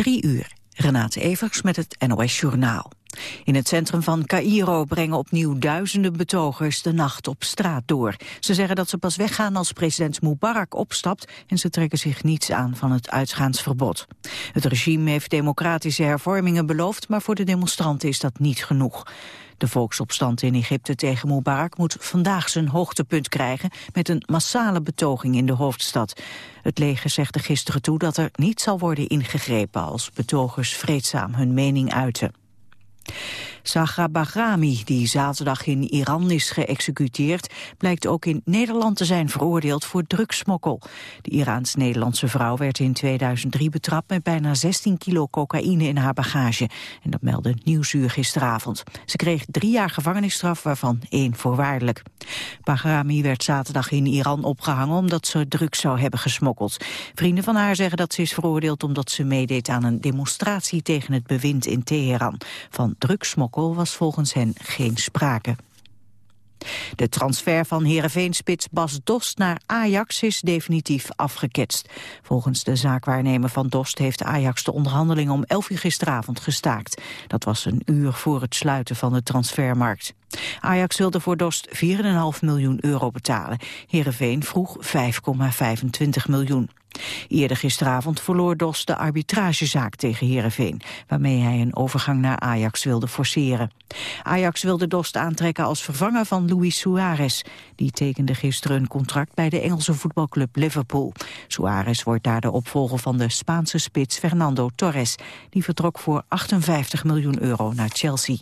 Drie uur. Renate Evers met het NOS Journaal. In het centrum van Cairo brengen opnieuw duizenden betogers de nacht op straat door. Ze zeggen dat ze pas weggaan als president Mubarak opstapt en ze trekken zich niets aan van het uitgaansverbod. Het regime heeft democratische hervormingen beloofd, maar voor de demonstranten is dat niet genoeg. De volksopstand in Egypte tegen Mubarak moet vandaag zijn hoogtepunt krijgen met een massale betoging in de hoofdstad. Het leger zegt er gisteren toe dat er niet zal worden ingegrepen als betogers vreedzaam hun mening uiten. Sagra Bahrami, die zaterdag in Iran is geëxecuteerd, blijkt ook in Nederland te zijn veroordeeld voor drugsmokkel. De Iraans-Nederlandse vrouw werd in 2003 betrapt met bijna 16 kilo cocaïne in haar bagage. En dat meldde Nieuwsuur gisteravond. Ze kreeg drie jaar gevangenisstraf, waarvan één voorwaardelijk. Bahrami werd zaterdag in Iran opgehangen omdat ze drugs zou hebben gesmokkeld. Vrienden van haar zeggen dat ze is veroordeeld omdat ze meedeed aan een demonstratie tegen het bewind in Teheran. Van drugsmokkel was volgens hen geen sprake. De transfer van Heerenveenspits Bas Dost naar Ajax is definitief afgeketst. Volgens de zaakwaarnemer van Dost heeft Ajax de onderhandeling om 11 uur gisteravond gestaakt. Dat was een uur voor het sluiten van de transfermarkt. Ajax wilde voor Dost 4,5 miljoen euro betalen. Heerenveen vroeg 5,25 miljoen. Eerder gisteravond verloor Dos de arbitragezaak tegen Heerenveen... waarmee hij een overgang naar Ajax wilde forceren. Ajax wilde Dost aantrekken als vervanger van Luis Suarez. Die tekende gisteren een contract bij de Engelse voetbalclub Liverpool. Suarez wordt daar de opvolger van de Spaanse spits Fernando Torres. Die vertrok voor 58 miljoen euro naar Chelsea.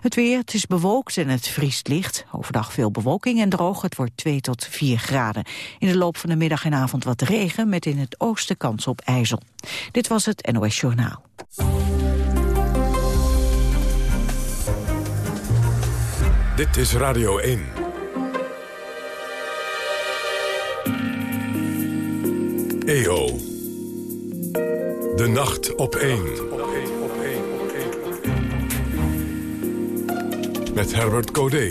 Het weer, het is bewolkt en het vriest licht. Overdag veel bewolking en droog, het wordt 2 tot 4 graden. In de loop van de middag en avond wat regen... met in het oosten kans op ijzel. Dit was het NOS Journaal. Dit is Radio 1. EO. De nacht op 1. Met Herbert Codé.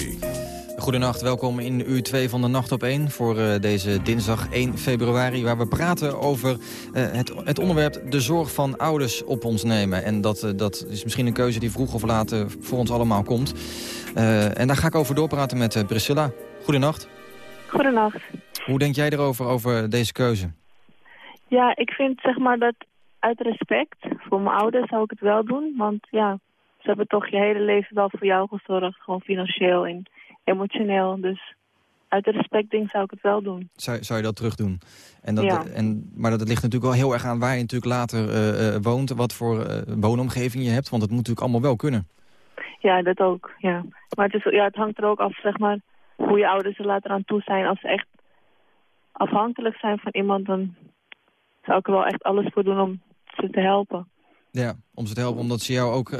Goedenacht, welkom in uur 2 van de Nacht op 1 voor uh, deze dinsdag 1 februari... waar we praten over uh, het, het, onderwerp de zorg van ouders op ons nemen. En dat, uh, dat is misschien een keuze die vroeg of laat voor ons allemaal komt. en daar ga ik over doorpraten met Priscilla. Goedenacht. Goedenacht. Hoe denk jij erover, over deze keuze? Ja, ik vind zeg maar dat uit respect voor mijn ouders zou ik het wel doen. Want ja, ze hebben toch je hele leven wel voor jou gezorgd. Gewoon financieel en emotioneel. Dus uit respect ding zou ik het wel doen. Zou, zou je dat terug doen? En dat, en, maar dat ligt natuurlijk wel heel erg aan waar je natuurlijk later uh, woont. Wat voor uh, woonomgeving je hebt. Want het moet natuurlijk allemaal wel kunnen. Ja, dat ook. Ja. Maar het, is, ja, het hangt er ook af, zeg maar, hoe je ouders er later aan toe zijn. Als ze echt afhankelijk zijn van iemand, dan zou ik er wel echt alles voor doen om ze te helpen. Ja, om ze te helpen omdat ze jou ook uh,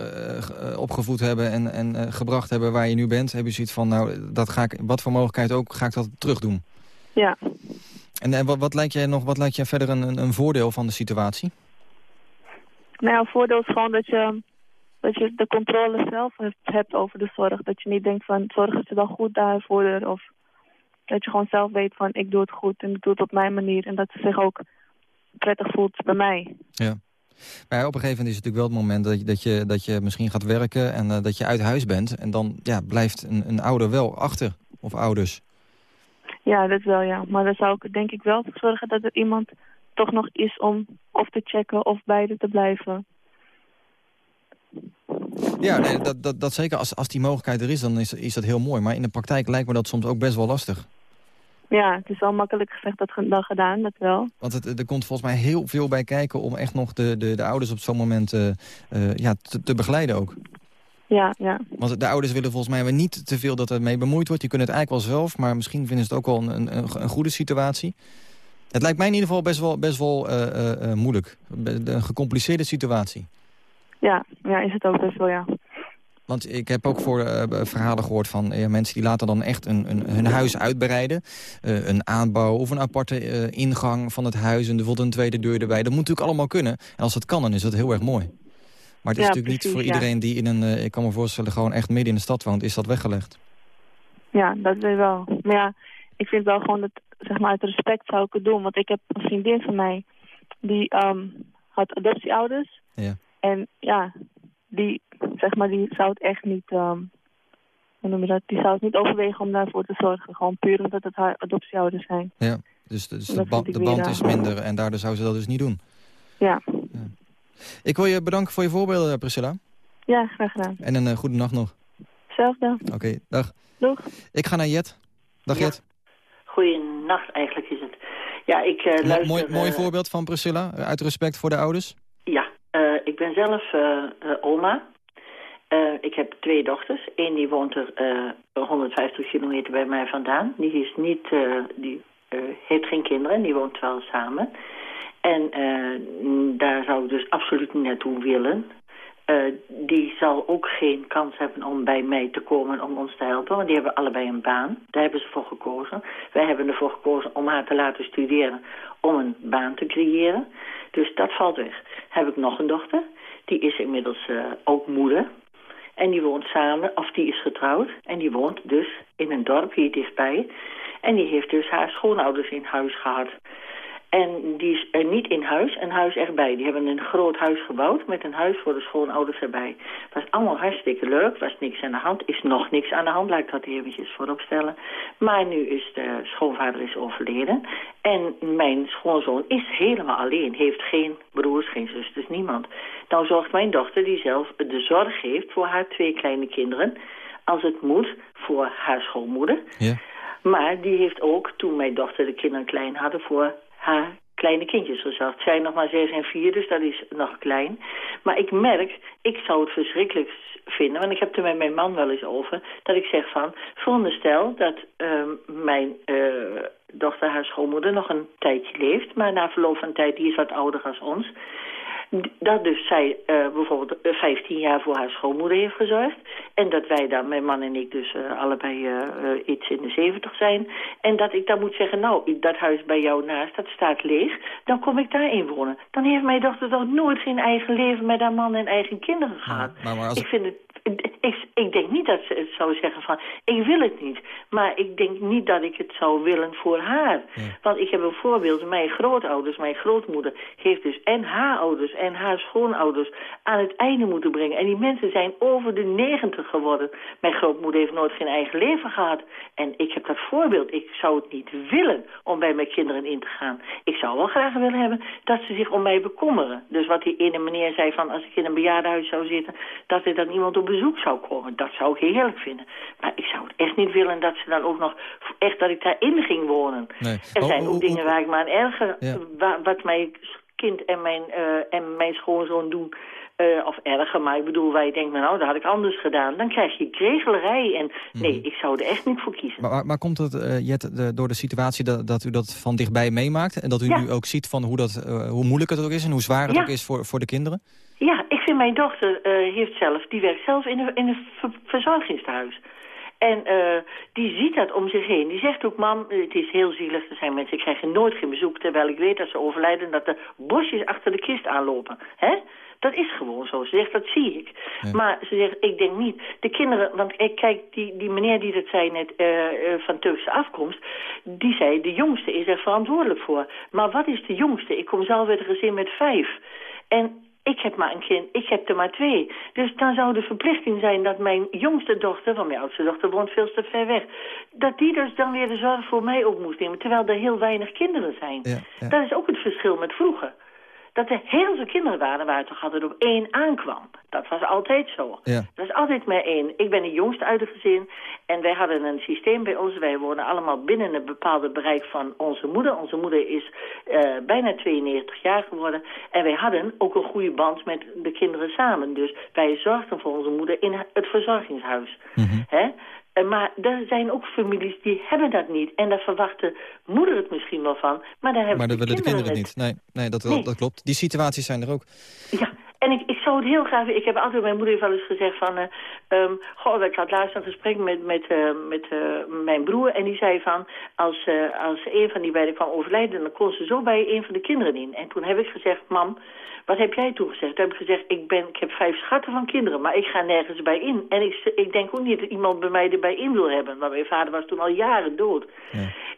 opgevoed hebben en, en uh, gebracht hebben waar je nu bent. Heb je zoiets van, nou, dat ga ik, wat voor mogelijkheid ook, ga ik dat terug doen. Ja. En, en wat, wat lijkt jij nog, wat lijkt jij verder een, een voordeel van de situatie? Nou ja, voordeel is gewoon dat je, dat je de controle zelf hebt over de zorg. Dat je niet denkt van, zorgen ze dan goed daarvoor? Of dat je gewoon zelf weet van, ik doe het goed en ik doe het op mijn manier. En dat ze zich ook prettig voelt bij mij. Ja. Maar op een gegeven moment is het natuurlijk wel het moment dat je, dat je, dat je misschien gaat werken en uh, dat je uit huis bent. En dan ja, blijft een, een ouder wel achter, of ouders. Ja, dat wel, ja. Maar dan zou ik denk ik wel voor zorgen dat er iemand toch nog is om of te checken of beide te blijven. Ja, nee, dat, dat, dat zeker. Als, als die mogelijkheid er is, dan is, is dat heel mooi. Maar in de praktijk lijkt me dat soms ook best wel lastig. Ja, het is wel makkelijk gezegd dat, dan gedaan, dat wel. Want het, er komt volgens mij heel veel bij kijken om echt nog de, de, de ouders op zo'n moment uh, uh, ja, te, te, begeleiden ook. Ja, ja. Want de ouders willen volgens mij niet te veel dat er mee bemoeid wordt. Die kunnen het eigenlijk wel zelf, maar misschien vinden ze het ook wel een, een, een goede situatie. Het lijkt mij in ieder geval best wel, best wel uh, moeilijk. Een gecompliceerde situatie. Ja, ja, is het ook best wel, ja. Want ik heb ook voor uh, verhalen gehoord van uh, mensen die laten dan echt een, een, hun huis uitbreiden. Uh, een aanbouw of een aparte ingang van het huis en bijvoorbeeld een tweede deur erbij. Dat moet natuurlijk allemaal kunnen. En als dat kan, dan is dat heel erg mooi. Maar het is natuurlijk niet voor iedereen die in een, ik kan me voorstellen, gewoon echt midden in de stad woont, is dat weggelegd. Ja, dat weet wel. Maar ja, ik vind wel gewoon dat, zeg maar, uit respect zou ik het doen. Want ik heb een vriendin van mij, die um, had adoptieouders. Ja. En ja, die, zeg maar, die zou het echt niet, ehm, hoe noem je dat, die zou het niet overwegen om daarvoor te zorgen. Gewoon puur omdat het haar adoptieouders zijn. Ja, dus, dus de, ba- band is raar. minder en daardoor zou ze dat dus niet doen. Ja, Ik wil je bedanken voor je voorbeelden, Priscilla. ja graag gedaan. En een eh, goede nacht nog. Hetzelfde. Oké, dag. Doeg. Ik ga naar Jet. Dag Ja. Jet. Goeienacht eigenlijk is het. Ja, ik eh, Mo- luister... mooi, mooi eh, voorbeeld van Priscilla, eh, uit respect voor de ouders. Ja, eh, ik ben zelf eh, eh, oma. Eh, ik heb twee dochters. Eén die woont er eh, 150 kilometer bij mij vandaan. Die, is niet, eh, die heeft geen kinderen, die woont wel samen. En daar zou ik dus absoluut niet naartoe willen. Die zal ook geen kans hebben om bij mij te komen om ons te helpen. Want die hebben allebei een baan. Daar hebben ze voor gekozen. Wij hebben ervoor gekozen om haar te laten studeren om een baan te creëren. Dus dat valt weg. Heb ik nog een dochter. Die is inmiddels ook moeder. En die woont samen, of die is getrouwd. En die woont dus in een dorp hier dichtbij. En die heeft dus haar schoonouders in huis gehad. En die is er niet in huis, een huis erbij. Die hebben een groot huis gebouwd met een huis voor de schoonouders erbij. Was allemaal hartstikke leuk, was niks aan de hand. Is nog niks aan de hand, laat ik dat eventjes voorop stellen. Maar nu is de schoonvader is overleden. En mijn schoonzoon is helemaal alleen. Heeft geen broers, geen zusters, niemand. Nou zorgt mijn dochter, die zelf de zorg heeft voor haar twee kleine kinderen... als het moet, voor haar schoonmoeder... Ja. Maar die heeft ook, toen mijn dochter de kinderen klein hadden, voor haar kleine kindjes gezorgd. Het zijn nog maar zes en vier, dus dat is nog klein. Maar ik merk, ik zou het verschrikkelijk vinden, want ik heb er met mijn man wel eens over, dat ik zeg van, veronderstel dat ehm, mijn eh, dochter, haar schoonmoeder, nog een tijdje leeft, maar na verloop van tijd, die is wat ouder als ons, dat dus zij eh, bijvoorbeeld eh, 15 jaar voor haar schoonmoeder heeft gezorgd. En dat wij dan, mijn man en ik dus eh, allebei eh, eh, iets in de 70 zijn. En dat ik dan moet zeggen, nou, dat huis bij jou naast, dat staat leeg. Dan kom ik daarin wonen. Dan heeft mijn dochter toch nooit geen eigen leven met haar man en eigen kinderen gehad. maar- maar als Ik vind het... Ik, ik denk niet dat ze het zou zeggen van, ik wil het niet. Maar ik denk niet dat ik het zou willen voor haar. Want ik heb een voorbeeld, mijn grootouders, mijn grootmoeder... heeft dus en haar ouders en haar schoonouders aan het einde moeten brengen. En die mensen zijn over de negentig geworden. Mijn grootmoeder heeft nooit geen eigen leven gehad. En ik heb dat voorbeeld. Ik zou het niet willen om bij mijn kinderen in te gaan. Ik zou wel graag willen hebben dat ze zich om mij bekommeren. Dus wat die ene meneer zei van als ik in een bejaardenhuis zou zitten... dat er dan iemand op bezoek zou komen. Dat zou ik heerlijk vinden. Maar ik zou het echt niet willen dat ze dan ook nog... echt dat ik daarin ging wonen. Nee. Er Oh, zijn oh, ook oh, dingen oh. waar ik me aan erger... Ja. wa- wat mijn kind en mijn, eh, en mijn schoonzoon doen... eh, of erger, maar ik bedoel, waar je denkt, nou, dat had ik anders gedaan. Dan krijg je kregelerij en nee, ik zou er echt niet voor kiezen. Maar, maar, komt het, eh, Jet, de- door de situatie dat, dat u dat van dichtbij meemaakt... en dat u Ja. nu ook ziet van hoe, dat, hoe moeilijk het ook is... en hoe zwaar het Ja. ook is voor, voor de kinderen? Ja, ik vind mijn dochter eh, heeft zelf, die werkt zelf in een, in een ver- verzorgingstehuis. En eh, die ziet dat om zich heen. Die zegt ook, mam, het is heel zielig. Er zijn mensen, die krijgen nooit geen bezoek. Terwijl ik weet dat ze overlijden en dat de bosjes achter de kist aanlopen. Hè? Dat is gewoon zo. Ze zegt, dat zie ik. Maar ze zegt, ik denk niet. De kinderen, want ik kijk, die, die meneer die dat zei net eh, eh, van Turkse afkomst... die zei, de jongste is er verantwoordelijk voor. Maar wat is de jongste? Ik kom zelf uit een gezin met vijf. En ik heb maar een kind, ik heb er maar twee. Dus dan zou de verplichting zijn dat mijn jongste dochter, want mijn oudste dochter woont veel te ver weg, dat die dus dan weer de zorg voor mij op moest nemen, terwijl er heel weinig kinderen zijn. Ja, ja. Dat is ook het verschil met vroeger. Dat er heel veel kinderen waren waar het toch altijd op één aankwam. Dat was altijd zo. Ja. Dat is altijd maar één. Ik ben de jongste uit het gezin en wij hadden een systeem bij ons. Wij wonen allemaal binnen een bepaalde bereik van onze moeder. Onze moeder is eh, bijna 92 jaar geworden. En wij hadden ook een goede band met de kinderen samen. Dus wij zorgden voor onze moeder in het verzorgingshuis. Hè? Eh, Maar er zijn ook families die hebben dat niet. En daar verwacht de moeder het misschien wel van. Maar daar hebben Maar de willen de kinderen kinderen het niet. Nee, nee dat, Nee. dat klopt. Die situaties zijn er ook. ja, en ik, ik zou het heel graag... Ik heb altijd, mijn moeder wel eens gezegd van... ehm, goh, ik had laatst een gesprek met, met, eh, met eh, mijn broer. En die zei van, als, als een van die beiden kwam overlijden... dan kon ze zo bij een van de kinderen in. En toen heb ik gezegd, mam, wat heb jij toen gezegd? Toen heb ik gezegd, ik, ben, ik heb vijf schatten van kinderen... maar ik ga nergens bij in. En ik, ik denk ook niet dat iemand bij mij erbij in wil hebben. Want mijn vader was toen al jaren dood.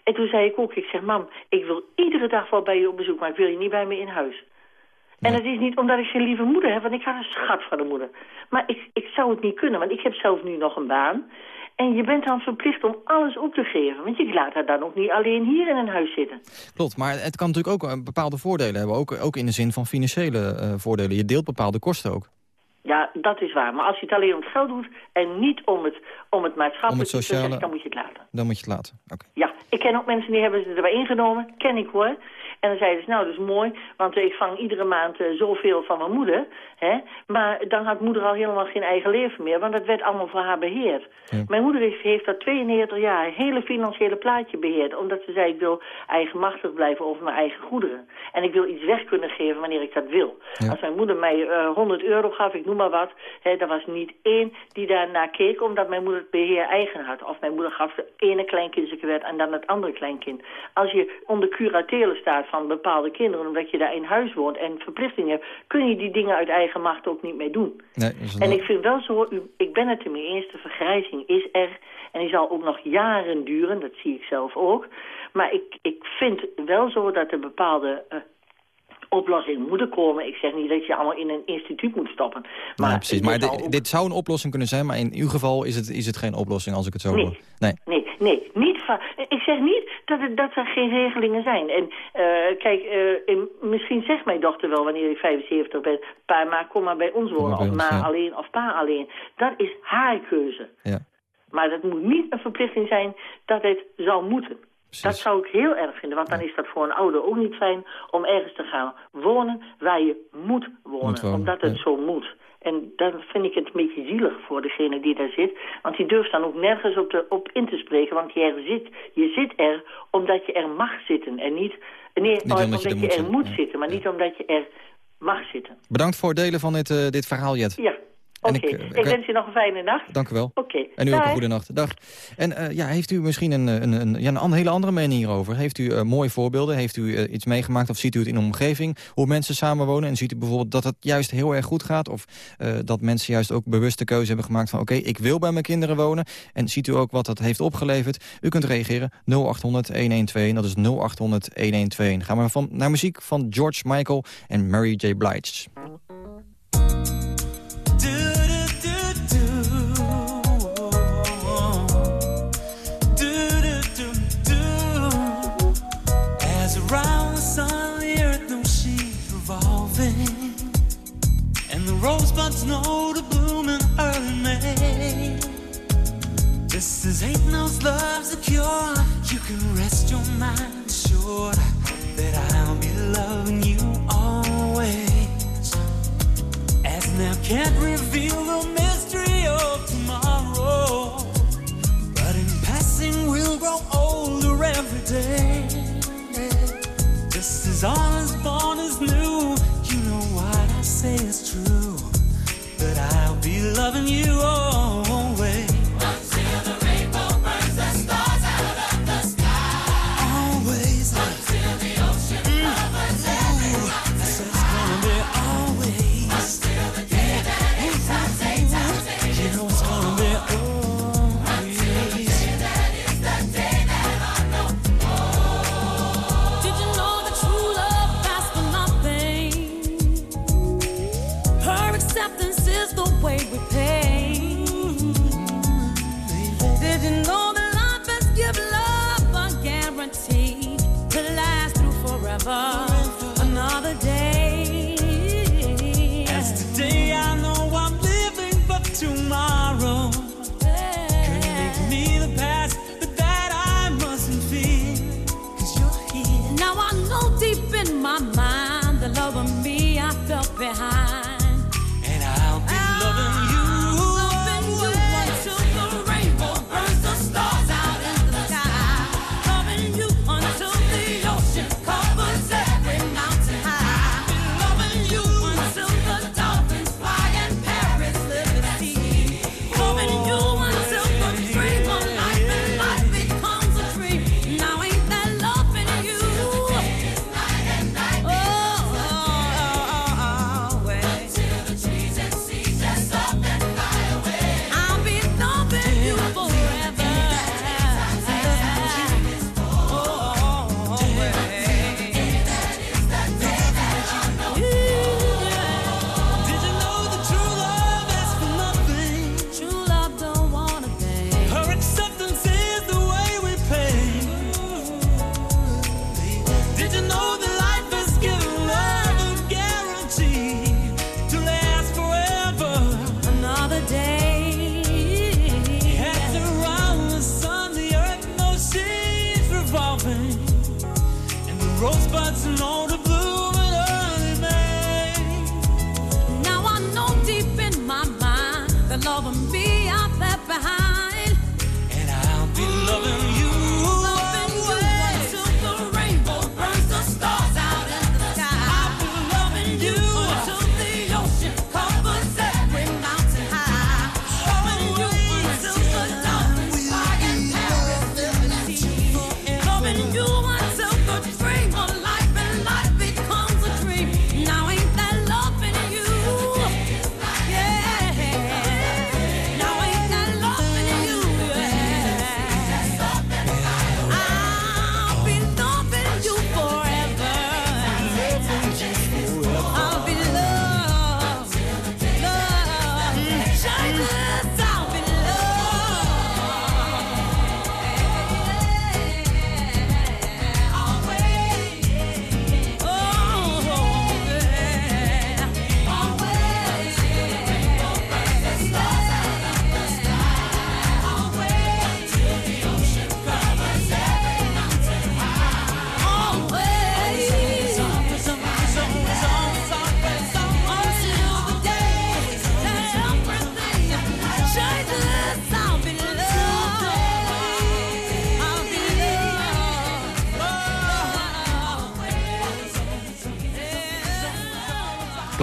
En toen zei ik ook, ik zeg, mam, ik wil iedere dag wel bij je op bezoek... maar ik wil je niet bij me in huis. En het is niet omdat ik geen lieve moeder heb, want ik had een schat van de moeder. Maar ik, ik zou het niet kunnen, want ik heb zelf nu nog een baan. En je bent dan verplicht om alles op te geven. Want je laat haar dan ook niet alleen hier in een huis zitten. Klopt, maar het kan natuurlijk ook bepaalde voordelen hebben. Ook, ook in de zin van financiële voordelen. Je deelt bepaalde kosten ook. Ja, dat is waar. Maar als je het alleen om het geld doet en niet om het, om het maatschappelijk om het sociale... dan moet je het laten. Dan moet je het laten, oké. Ja, ik ken ook mensen die hebben ze erbij ingenomen. Ken ik hoor. En dan zeiden ze, nou, dat is mooi, want ik vang iedere maand uh, zoveel van mijn moeder. Hè? Maar dan had moeder al helemaal geen eigen leven meer, want dat werd allemaal voor haar beheerd. Mijn moeder heeft, heeft dat 92 jaar een hele financiële plaatje beheerd. Omdat ze zei, ik wil eigenmachtig blijven over mijn eigen goederen. En ik wil iets weg kunnen geven wanneer ik dat wil. Als mijn moeder mij uh, eh, 100 euro gaf, ik noem maar wat, hè, er was niet één die daarnaar keek, omdat mijn moeder het beheer eigen had. Of mijn moeder gaf de ene kleinkind zijn werd en dan het andere kleinkind. Als je onder curatelen staat van bepaalde kinderen... omdat je daar in huis woont en verplichtingen hebt... kun je die dingen uit eigen macht ook niet mee doen. Nee, en ik vind wel zo, ik ben het ermee eens... de vergrijzing is er en die zal ook nog jaren duren. Dat zie ik zelf ook. Maar ik, ik vind wel zo dat er bepaalde... Uh, oplossing moeten komen. Ik zeg niet dat je allemaal in een instituut moet stoppen. Maar, precies. maar dit, zou een oplossing kunnen zijn, maar in uw geval is het, is het geen oplossing als ik het zo nee. hoor. Nee, nee, nee niet van, ik zeg niet dat, het, dat er geen regelingen zijn. En uh, kijk, uh, misschien zegt mijn dochter wel wanneer ik 75 ben... pa, maar kom maar bij ons wonen, of ma alleen of pa alleen. Dat is haar keuze. Ja. Maar dat moet niet een verplichting zijn dat het zou moeten. Dat zou ik heel erg vinden, want dan is dat voor een ouder ook niet fijn... om ergens te gaan wonen waar je moet wonen, omdat het zo moet. En dan vind ik het een beetje zielig voor degene die daar zit. Want die durft dan ook nergens op, op in te spreken. Want je, er zit, je zit er omdat je er mag zitten. En niet, nee, niet omdat, omdat, je er, moet, moet zitten, maar niet omdat je er mag zitten. Bedankt voor het delen van dit, uh, dit verhaal, Jet. Ja. Oké, ik, eh, ik, wens je nog een fijne nacht. Dank u wel. Oké. En u ook een goede nacht. Dag. En uh, ja, heeft u misschien een, een, een, ja, een hele andere mening hierover? Heeft u uh, mooie voorbeelden? Heeft u uh, iets meegemaakt of ziet u het in de omgeving? Hoe mensen samenwonen? En ziet u bijvoorbeeld dat het juist heel erg goed gaat? Of dat mensen juist ook bewuste keuze hebben gemaakt van... oké, okay, ik wil bij mijn kinderen wonen. En ziet u ook wat dat heeft opgeleverd? U kunt reageren 0800-1121. Dat is 0800-1121. Gaan we van, naar muziek van George Michael en Mary J. Blige. As ain't no love's a cure, you can rest your mind assured that I'll be loving you always. As now can't reveal the mystery of tomorrow, but in passing we'll grow older every day. Just as all is born is new, you know what I say is true That I'll be loving you always.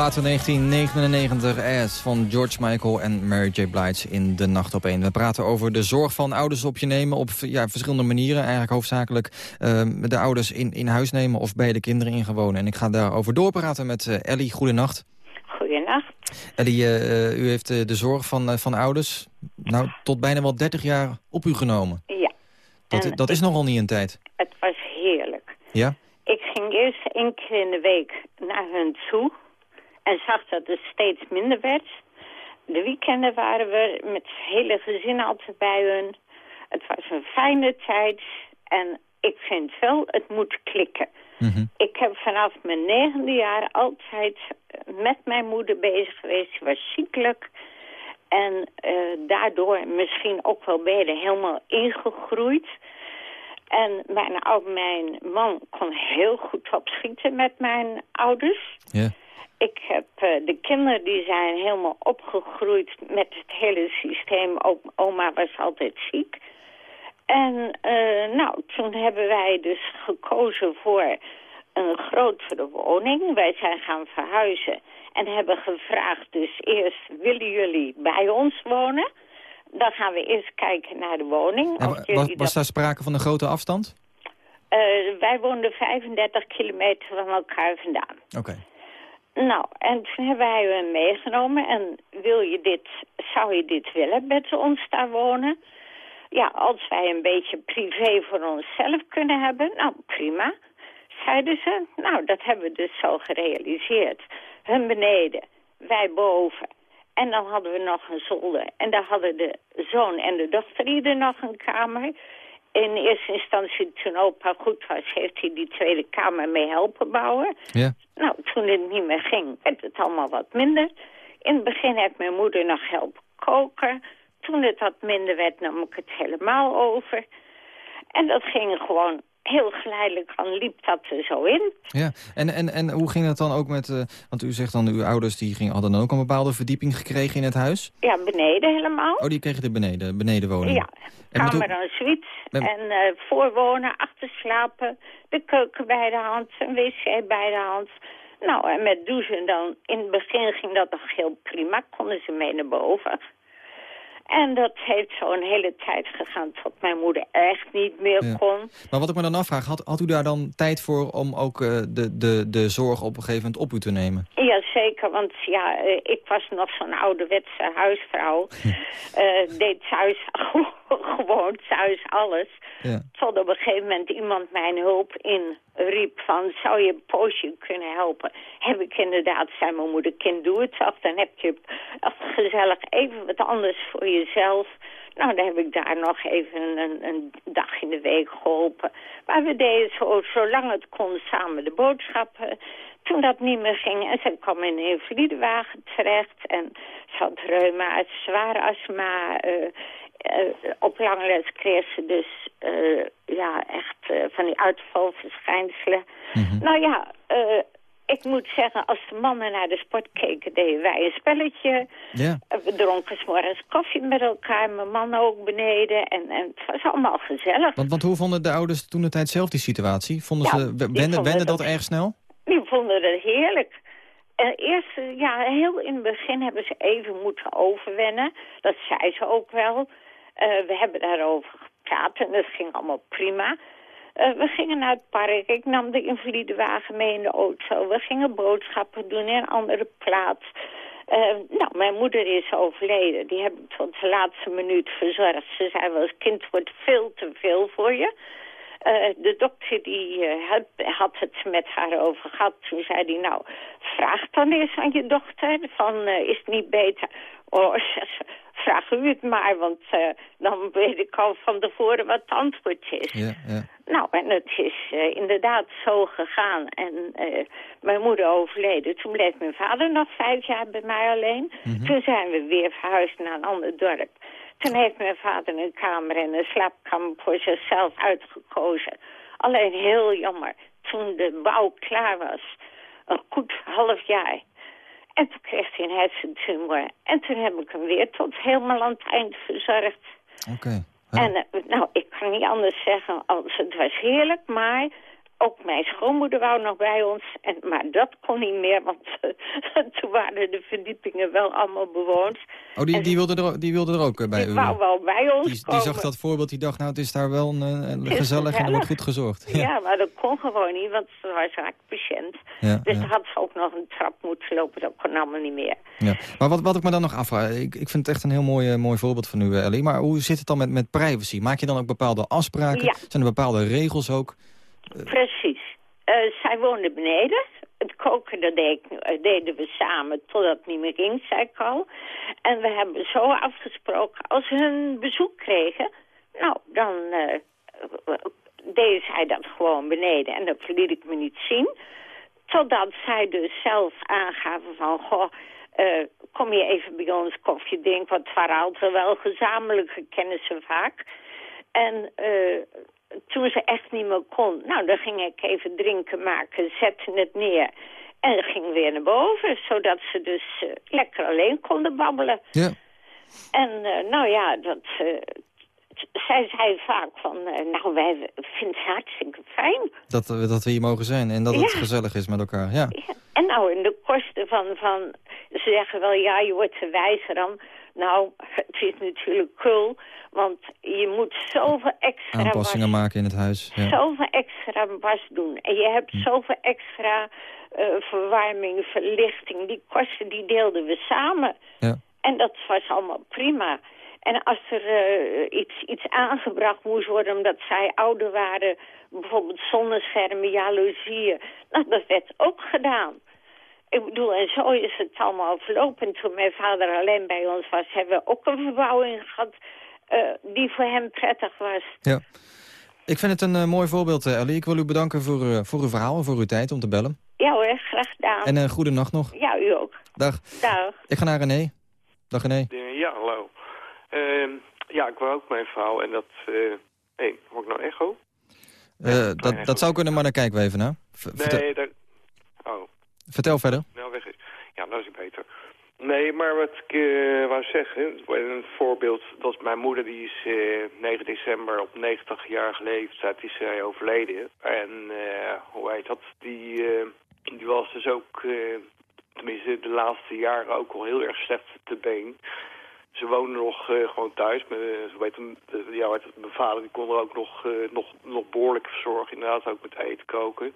Plaats 1999 S van George Michael en Mary J. Blige in De Nacht op 1. We praten over de zorg van ouders op je nemen op ja, verschillende manieren. Eigenlijk hoofdzakelijk uh, de ouders in, in huis nemen of bij de kinderen ingewonen. En ik ga daarover doorpraten met uh, Ellie. Goedenacht. Goedenacht. Ellie, uh, u heeft de zorg van, van ouders nou, tot bijna wel 30 jaar op u genomen. Ja. Dat, dat is nogal niet een tijd. Het was heerlijk. Ja? Ik ging eerst één keer in de week naar hun toe en zag dat het steeds minder werd. De weekenden waren we met het hele gezin altijd bij hun. Het was een fijne tijd en ik vind wel, het moet klikken. Mhm. Ik heb vanaf mijn negende jaar altijd met mijn moeder bezig geweest. Ze was ziekelijk. En uh, daardoor misschien ook wel beide helemaal ingegroeid. En mijn, mijn man kon heel goed opschieten met mijn ouders. Ja. Ik heb uh, de kinderen die zijn helemaal opgegroeid met het hele systeem. Oma was altijd ziek. En uh, nou, toen hebben wij dus gekozen voor een grotere woning. Wij zijn gaan verhuizen en hebben gevraagd dus eerst... willen jullie bij ons wonen? Dan gaan we eerst kijken naar de woning. En, was, was daar sprake van een grote afstand? Uh, wij woonden 35 kilometer van elkaar vandaan. Oké. Okay. Nou, en toen hebben wij hem meegenomen. En wil je dit, zou je dit willen met ons daar wonen? Ja, als wij een beetje privé voor onszelf kunnen hebben, nou prima, zeiden ze. Nou, dat hebben we dus zo gerealiseerd. Hun beneden, wij boven. En dan hadden we nog een zolder. En daar hadden de zoon en de dochter ieder nog een kamer. In eerste instantie, toen opa goed was, heeft hij die tweede kamer mee helpen bouwen. Ja. Nou, toen het niet meer ging, werd het allemaal wat minder. In het begin heeft mijn moeder nog helpen koken. Toen het wat minder werd, nam ik het helemaal over. En dat ging gewoon heel geleidelijk aan liep dat er zo in. Ja, en, en, en hoe ging dat dan ook met... Uh, want u zegt dan, uw ouders die gingen, hadden dan ook een bepaalde verdieping gekregen in het huis? Ja, beneden helemaal. Oh, die kregen de beneden, benedenwoning. Ja, kamer en suite. Met... En uh, voorwonen, achterslapen, de keuken bij de hand, een wc bij de hand. Nou, en met douchen dan, in het begin ging dat nog heel prima, konden ze mee naar boven. En dat heeft zo een hele tijd gegaan tot mijn moeder echt niet meer Ja. kon. Maar wat ik me dan afvraag, had, had u daar dan tijd voor om ook uh, de, de, de zorg op een gegeven moment op u te nemen? Ja, zeker, want ja, uh, ik was nog zo'n ouderwetse huisvrouw. uh, deed thuis gewoon thuis alles. Ja. Tot op een gegeven moment iemand mijn hulp inriep van... zou je een poosje kunnen helpen? Heb ik inderdaad, zei mijn moeder, kind, doe het toch. Dan heb je gezellig even wat anders voor jezelf. Nou, dan heb ik daar nog even een, een dag in de week geholpen. Maar we deden zo, zolang het kon samen de boodschappen. Toen dat niet meer ging en ze kwam in een invalidewagen terecht. En ze had reuma, zwaar astma... Uh, uh, op lange les kreeg ze dus uh, ja, echt uh, van die uitvalverschijnselen. Mhm. Mm -hmm. Nou ja, ik moet zeggen, als de mannen naar de sport keken, deden wij een spelletje. Ja. We dronken s'morgens koffie met elkaar, mijn man ook beneden. En, en het was allemaal gezellig. Want, want hoe vonden de ouders toen de tijd zelf die situatie? Vonden Ja, ze, wenden, wenden dat dat- erg snel? Die vonden het heerlijk. En eerst, eh, ja, heel in het begin hebben ze even moeten overwennen. Dat zei ze ook wel. Eh, we hebben daarover gepraat en dat ging allemaal prima. Eh, we gingen naar het park. Ik nam de invalidewagen mee in de auto. We gingen boodschappen doen in een andere plaats. Eh, nou, mijn moeder is overleden. Die heb ik tot de laatste minuut verzorgd. Ze zei wel, kind wordt veel te veel voor je. De dokter die had, had het met haar over gehad. Toen zei hij, nou, vraag dan eens aan je dochter. Van, is het niet beter? Oh, vraag u het maar, want eh, dan weet ik al van tevoren wat het antwoord is. Ja, ja. Nou, en het is uh, inderdaad zo gegaan. En uh, mijn moeder overleden. Toen bleef mijn vader nog vijf jaar bij mij alleen. Mhm. Toen zijn we weer verhuisd naar een ander dorp. Toen heeft mijn vader een kamer en een slaapkamer voor zichzelf uitgekozen. Alleen heel jammer, toen de bouw klaar was, een goed half jaar... En toen kreeg hij een hersentumor. En toen heb ik hem weer tot helemaal aan het eind verzorgd. Oké. Ja. En uh, nou, ik kan niet anders zeggen als het was heerlijk, maar ook mijn schoonmoeder wou nog bij ons. En, maar dat kon niet meer, want toen waren de verdiepingen wel allemaal bewoond. Oh, die, die, wilde, er, die wilde er ook eh, bij die u? wou wel bij ons die, komen. die zag dat voorbeeld, die dacht, nou, het is daar wel een, een is gezellig en er wordt goed gezorgd. Ja. maar dat kon gewoon niet, want ze was eigenlijk patiënt. Ja, Dus ja. had ze ook nog een trap moeten lopen, dat kon allemaal niet meer. Ja. Maar wat, wat ik me dan nog afvraag, ik, ik vind het echt een heel mooi, eh, mooi voorbeeld van u, eh, Ellie. Maar hoe zit het dan met, met privacy? Maak je dan ook bepaalde afspraken? Ja. Zijn er bepaalde regels ook? Precies. Eh, zij woonde beneden. Het koken eh, deden we samen totdat het niet meer ging, zei ik al. En we hebben zo afgesproken, als ze hun bezoek kregen... nou, dan eh deed zij dat gewoon beneden. En dat liet ik me niet zien. Totdat zij dus zelf aangaven van... Goh, kom je even bij ons koffie drinken? Want het wel gezamenlijke kennissen vaak. En toen ze echt niet meer kon, nou, dan ging ik even drinken maken, zette het neer. En ging weer naar boven, zodat ze dus eh, lekker alleen konden babbelen. Ja. En eh, nou ja, dat, eh, zij zei vaak van, nou, wij vinden het hartstikke fijn. Dat, we- dat we hier mogen zijn en dat het gezellig is met elkaar. Ja. Ja, En nou, in de kosten van, van... Ze zeggen wel, ja, je wordt er wijzer dan. Nou, het is natuurlijk cool, want je moet zoveel extra Aanpassingen was, maken in het huis. Ja. zoveel extra was doen. En je hebt zoveel extra eh, verwarming, verlichting. Die kosten, die deelden we samen. Ja. En dat was allemaal prima. En als er eh, iets, iets aangebracht moest worden omdat zij ouder waren... bijvoorbeeld zonneschermen, jaloezieën... Nou, dat werd ook gedaan. Ik bedoel, en zo is het allemaal verlopen. En toen mijn vader alleen bij ons was... hebben we ook een verbouwing gehad eh, die voor hem prettig was. Ja. Ik vind het een eh, mooi voorbeeld, eh, Ellie. Ik wil u bedanken voor, eh, voor uw verhaal en voor uw tijd om te bellen. Ja hoor, graag gedaan. En een goede nacht nog. Ja, u ook. Dag. Dag. Ik ga naar René. Dag René. Ja, hallo. Ehm, ja, ik wou ook mijn vrouw en dat... eh hey, hoor ik nou echo? Eh, dat, dat zou kunnen, maar daar kijken we even naar. V- Nee, daar... Vertel verder. nou weg is. Ja, dat is beter. Nee, maar wat ik eh, wou zeggen, een voorbeeld, dat is mijn moeder, die is eh 9 december op 90-jarige leeftijd is zij overleden. En eh, hoe heet dat, die, eh, die was dus ook, eh, tenminste de laatste jaren ook al heel erg slecht te been. Ze woonde nog eh, gewoon thuis. Eh, zo weet ja, het, mijn vader die kon er ook nog, eh, nog, nog behoorlijk verzorgen, inderdaad ook met eten koken.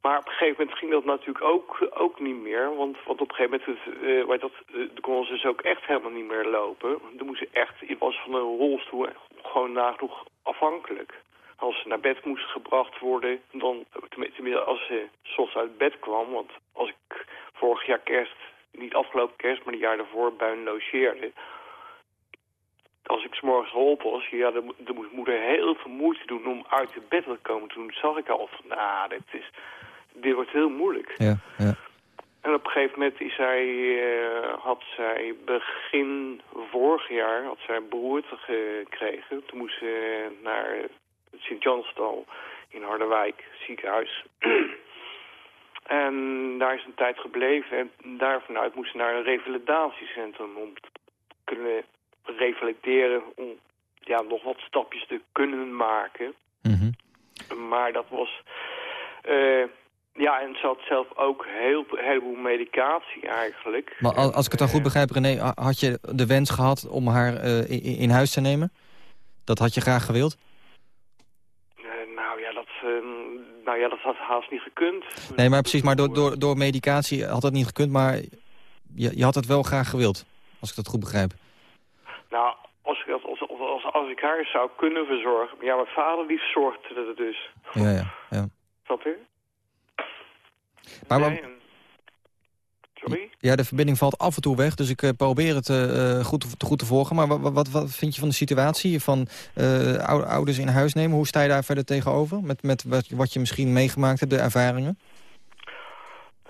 Maar op een gegeven moment ging dat natuurlijk ook, ook niet meer. Want, want op een gegeven moment uh, weet dat, uh, kon ze dus ook echt helemaal niet meer lopen. Dan moest ze echt, het was van een rolstoel gewoon nagenoeg afhankelijk. Als ze naar bed moest gebracht worden, dan, tenminste als ze soms uit bed kwam. Want als ik vorig jaar kerst, niet afgelopen kerst, maar het jaar daarvoor bij logeerde. Als ik s'morgens geholpen was, ja, dan, dan moest moeder heel veel moeite doen om uit het bed te komen. Toen zag ik al van, nou, dit is dit wordt heel moeilijk. Ja, ja. En op een gegeven moment is zij, uh, had zij begin vorig jaar had zij beroerte gekregen. Toen moest ze naar het Sint-Janstal in Harderwijk, ziekenhuis. en daar is een tijd gebleven en daar vanuit moest ze naar een revalidatiecentrum om te kunnen revalideren, om ja, nog wat stapjes te kunnen maken. Mm -hmm. Maar dat was... Uh, ja, en ze had zelf ook heel, een heleboel medicatie eigenlijk. Maar als ik het dan goed begrijp, René, had je de wens gehad om haar uh, in, in, huis te nemen? Dat had je graag gewild? Uh, nou, ja, dat, uh, nou ja, dat had haast niet gekund. Nee, maar precies, maar door, door, door medicatie had dat niet gekund, maar je, je had het wel graag gewild, als ik dat goed begrijp. Nou, als ik, als, als, als ik haar zou kunnen verzorgen... Ja, mijn vader die verzorgde het dus. Ja, ja, ja. Snap je? Maar, nee, Sorry? Ja, de verbinding valt af en toe weg, dus ik uh, probeer het uh, goed, te, goed te volgen. Maar wat, wat, wat vind je van de situatie van uh, ouders in huis nemen? Hoe sta je daar verder tegenover? Met, met wat, wat je misschien meegemaakt hebt, de ervaringen?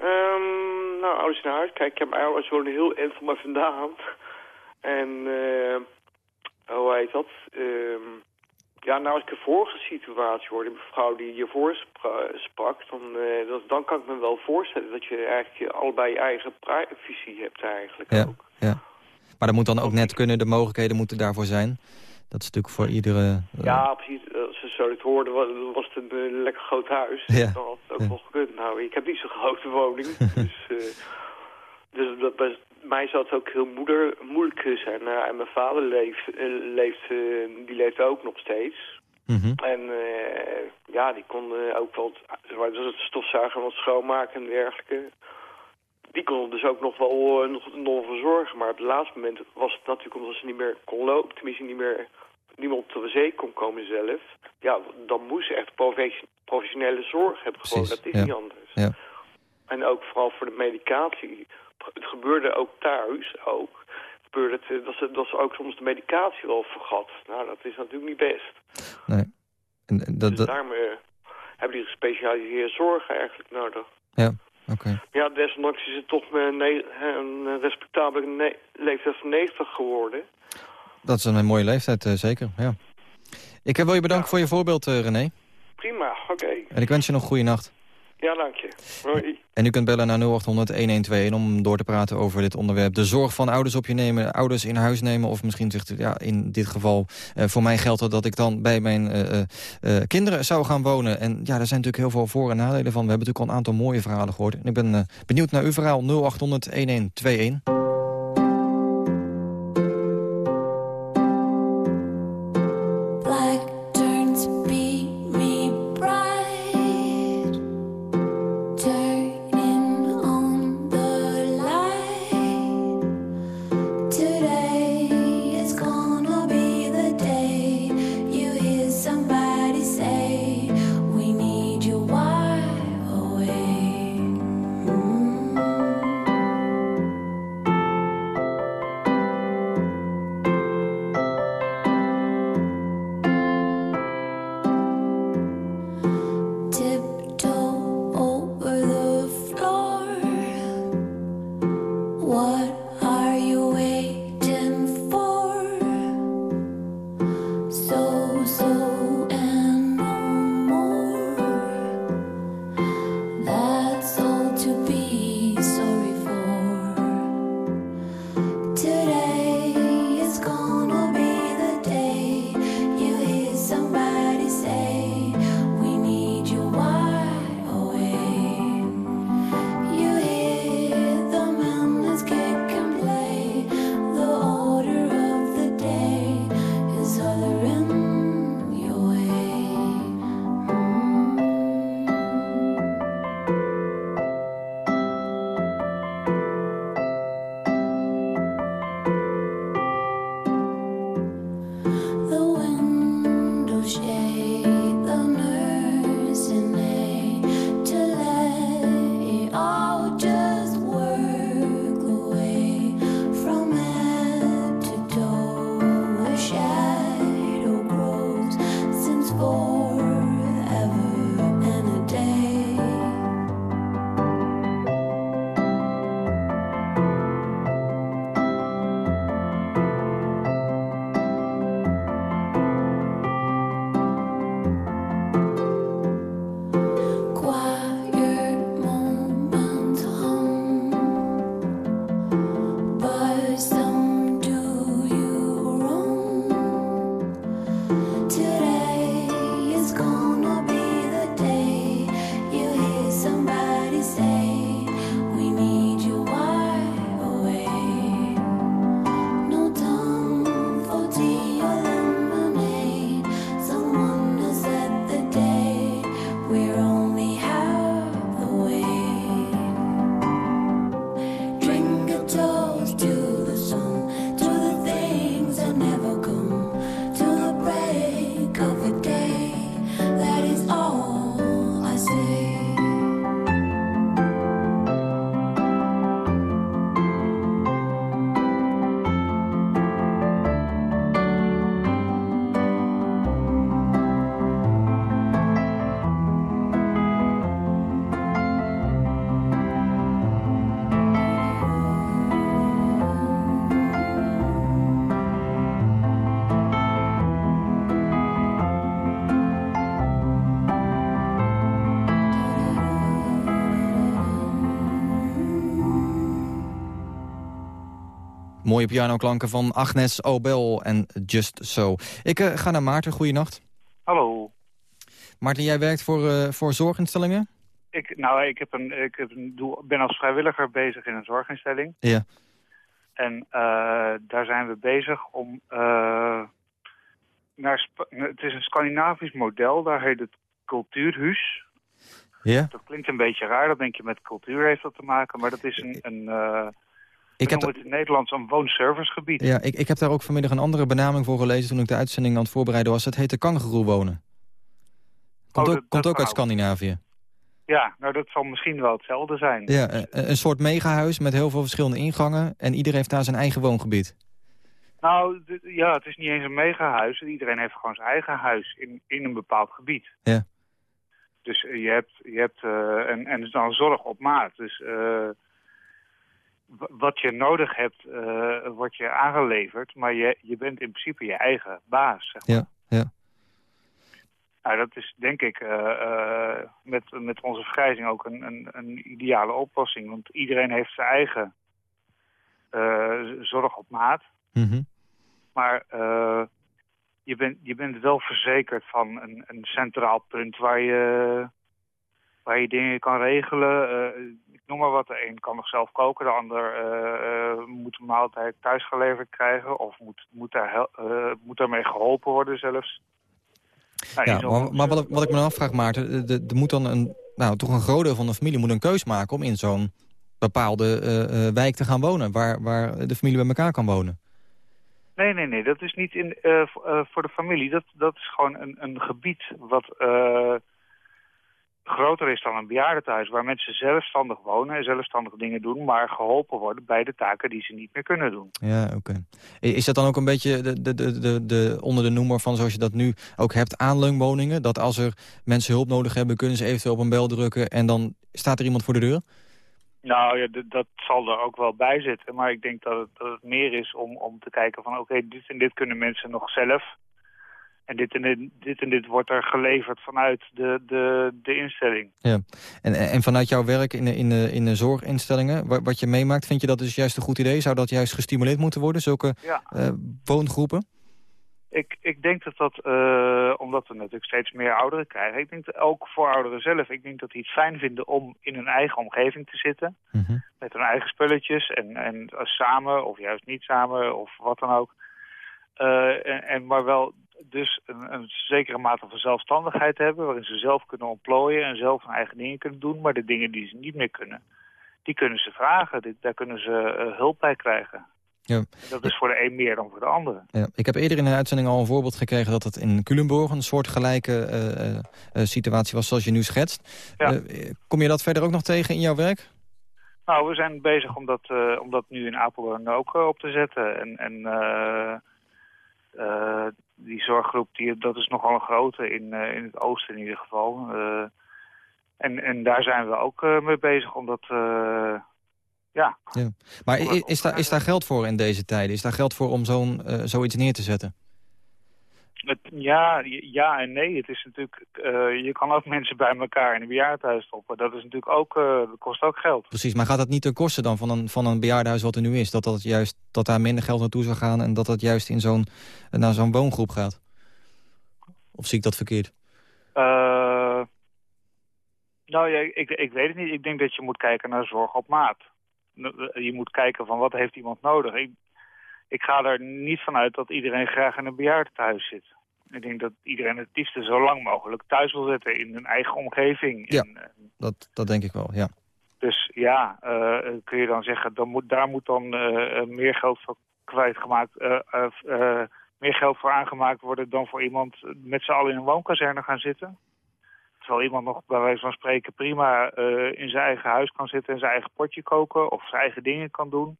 Um, nou, ouders in huis. Kijk, ik heb mijn ouders wonen heel eind van mij vandaan. En, hoe heet dat? Um, ja, nou, als ik de vorige situatie hoorde, mevrouw die hiervoor sprak, dan, uh, dat, dan kan ik me wel voorstellen dat je eigenlijk allebei je eigen privacy hebt eigenlijk ja, ook. Ja, maar dat moet dan ook net kunnen, de mogelijkheden moeten daarvoor zijn. Dat is natuurlijk voor iedere... eh, Ja, precies. Als ze zo dit hoorden, was, het een eh, lekker groot huis. Ja. Dan had het ook Ja. wel gekund. Nou, ik heb niet zo'n grote woning. dus eh, dus dat, mij zou het ook heel moeder, moeilijk zijn. Nou, en mijn vader leeft, eh, leeft, eh, die leeft ook nog steeds. mhm. En eh, ja, die kon eh, ook wel dus het stofzuigen en wat schoonmaken en dergelijke. Die kon dus ook nog wel eh, nog, nog voor zorgen. Maar op het laatste moment was het natuurlijk omdat ze niet meer kon lopen. Tenminste niet meer, niet meer op de zee kon komen zelf. Ja, dan moest ze echt profe- professionele zorg hebben. Gewoon. Precies, Dat is ja. niet anders. Ja. En ook vooral voor de medicatie. Het gebeurde ook thuis ook. Gebeurde het, eh, dat, ze, dat ze ook soms de medicatie wel vergat. Nou, dat is natuurlijk niet best. Nee. En, en dat, Dus daarom eh, hebben die gespecialiseerde zorg eigenlijk nodig. oké. Ja, desondanks is het toch een, een eh, respectabele leeftijd van 90 geworden. Dat is een mooie leeftijd, eh, zeker. Ja. Ik wil je bedanken Ja. voor je voorbeeld, eh, René. Prima, oké. En ik wens je nog een goede nacht. Ja, dank je. En u kunt bellen naar 0800-1121 om door te praten over dit onderwerp. De zorg van ouders op je nemen, ouders in huis nemen. Of misschien zegt ja, in dit geval, eh, voor mij geldt dat ik dan bij mijn eh, eh, kinderen zou gaan wonen. En ja, daar zijn natuurlijk heel veel voor- en nadelen van. We hebben natuurlijk al een aantal mooie verhalen gehoord. En ik ben benieuwd naar uw verhaal 0800-1121. Mooie pianoklanken van Agnes Obel en Just So. Ik eh, ga naar Maarten, goeienacht. Hallo. Maarten, jij werkt voor, eh, voor zorginstellingen? Ik, nou, ik, heb een, ik heb een ben als vrijwilliger bezig in een zorginstelling. Ja. En eh, daar zijn we bezig om... naar Sp- het is een Scandinavisch model, daar heet het cultuurhuis. Ja? Dat klinkt een beetje raar, dat denk je met cultuur heeft dat te maken. Maar dat is een, een Ik heb, het in het Nederlands een woonservicegebied. ja, ik, ik heb daar ook vanmiddag een andere benaming voor gelezen... toen ik de uitzending aan het voorbereiden was. Het heet de kangeroe wonen. Komt, Oh, ook, dat- komt dat ook uit. Scandinavië. Ja, nou dat zal misschien wel hetzelfde zijn. Ja, eh, een soort megahuis met heel veel verschillende ingangen... en iedereen heeft daar zijn eigen woongebied. Nou, ja, het is niet eens een megahuis. Iedereen heeft gewoon zijn eigen huis in, in een bepaald gebied. Ja. Dus eh, je hebt, je hebt eh, en, en het is dan zorg op maat. Dus eh, wat je nodig hebt, eh, wordt je aangeleverd. Maar je, je bent in principe je eigen baas. Zeg maar. Ja, ja. Nou, dat is denk ik eh, eh, met, met onze vergrijzing ook een, een, een ideale oplossing. Want iedereen heeft zijn eigen zorg op maat. Mhm. Maar je, bent, je bent wel verzekerd van een, een centraal punt waar je, waar je dingen kan regelen. Eh, ik noem maar wat, de een kan nog zelf koken, de ander eh, eh, moet een maaltijd thuis geleverd krijgen... of moet, moet, daar moet daarmee geholpen worden zelfs. Nou, Ja, maar, maar wat, ik, wat ik me dan afvraag, Maarten... de- Er moet dan een, nou, toch een groot deel van de familie moet een keus maken... om in zo'n bepaalde wijk te gaan wonen... Waar, waar de familie bij elkaar kan wonen. Nee, nee, nee. Dat is niet in, voor de familie. Dat, dat is gewoon een, een gebied wat groter is dan een bejaardentehuis. Waar mensen zelfstandig wonen en zelfstandig dingen doen... maar geholpen worden bij de taken die ze niet meer kunnen doen. Ja, oké. Is dat dan ook een beetje de, de, de, de, de, onder de noemer van zoals je dat nu ook hebt aanleunwoningen? Dat als er mensen hulp nodig hebben, kunnen ze eventueel op een bel drukken... en dan staat er iemand voor de deur? Nou ja, dat zal er ook wel bij zitten. Maar ik denk dat het, dat het meer is om, om te kijken van... oké, dit en dit kunnen mensen nog zelf... En dit en dit, dit en dit wordt er geleverd vanuit de, de, de instelling. Ja. En, en vanuit jouw werk in de, in de, in de zorginstellingen, wa- wat je meemaakt... vind je dat dus juist een goed idee? Zou dat juist gestimuleerd moeten worden, zulke Ja. eh, woongroepen? Ik, ik denk dat dat, eh, omdat we natuurlijk steeds meer ouderen krijgen... ik denk dat ook voor ouderen zelf, ik denk dat die het fijn vinden om in hun eigen omgeving te zitten. Mhm. Met hun eigen spulletjes en, en eh, samen of juist niet samen of wat dan ook. En, en maar wel dus een, een zekere mate van zelfstandigheid hebben... waarin ze zelf kunnen ontplooien en zelf hun eigen dingen kunnen doen. Maar de dingen die ze niet meer kunnen, die kunnen ze vragen. Daar kunnen ze eh, hulp bij krijgen. Ja. Dat is voor de een meer dan voor de ander. Ja, ik heb eerder in de uitzending al een voorbeeld gekregen... dat het in Culemborg een soortgelijke eh, situatie was zoals je nu schetst. Ja. Kom je dat verder ook nog tegen in jouw werk? Nou, we zijn bezig om dat, om dat nu in Apeldoorn ook op te zetten. En, en die zorggroep, die, dat is nogal een grote in, eh, in het oosten in ieder geval. Eh, en, en daar zijn we ook eh, mee bezig om dat... eh, ja, Maar i- i- is, daar, is daar geld voor in deze tijden? Is daar geld voor om zo'n eh, zoiets neer te zetten? Het, ja, ja en nee. Het is natuurlijk, eh, je kan ook mensen bij elkaar in een bejaardenhuis stoppen. Dat is natuurlijk ook, eh, dat kost ook geld. Precies, maar gaat dat niet ten koste dan van een, van een bejaardenhuis wat er nu is? Dat, dat, juist, dat daar minder geld naartoe zou gaan en dat dat juist in zo'n, naar zo'n woongroep gaat? Of zie ik dat verkeerd? Eh, nou ja, ik, ik weet het niet. Ik denk dat je moet kijken naar zorg op maat. Je moet kijken van wat heeft iemand nodig. Ik, ik ga er niet vanuit dat iedereen graag in een bejaardentehuis zit. Ik denk dat iedereen het liefste zo lang mogelijk thuis wil zitten in hun eigen omgeving. Ja. En, eh, Dat, dat denk ik wel, ja. dus ja, eh, kun je dan zeggen, dan moet, daar moet dan eh, meer geld voor kwijtgemaakt, eh, meer geld voor aangemaakt worden dan voor iemand met z'n allen in een woonkazerne gaan zitten. Terwijl iemand nog bij wijze van spreken prima in zijn eigen huis kan zitten en zijn eigen potje koken of zijn eigen dingen kan doen.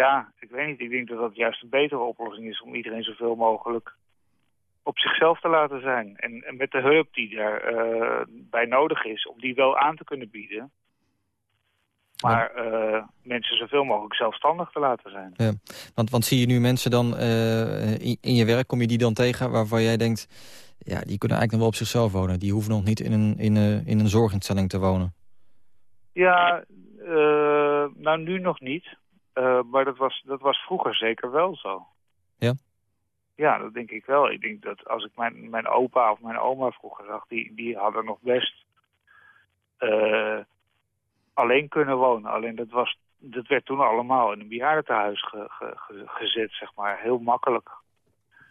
Ja, ik weet niet. Ik denk dat dat juist een betere oplossing is om iedereen zoveel mogelijk op zichzelf te laten zijn. En, en met de hulp die daarbij bij nodig is, om die wel aan te kunnen bieden. Maar eh, mensen zoveel mogelijk zelfstandig te laten zijn. ja. Want, want zie je nu mensen dan eh, in, in je werk, kom je die dan tegen waarvan jij denkt... ja, die kunnen eigenlijk nog wel op zichzelf wonen. Die hoeven nog niet in een, in een, in een zorginstelling te wonen. Ja, eh, nou nu nog niet. Eh, maar dat was, dat was vroeger zeker wel zo. Ja? Ja, dat denk ik wel. Ik denk dat als ik mijn, mijn opa of mijn oma vroeger zag, die, die hadden nog best eh, alleen kunnen wonen. Alleen dat, was, dat werd toen allemaal in een bejaardentehuis ge, ge- ge- gezet, zeg maar. Heel makkelijk.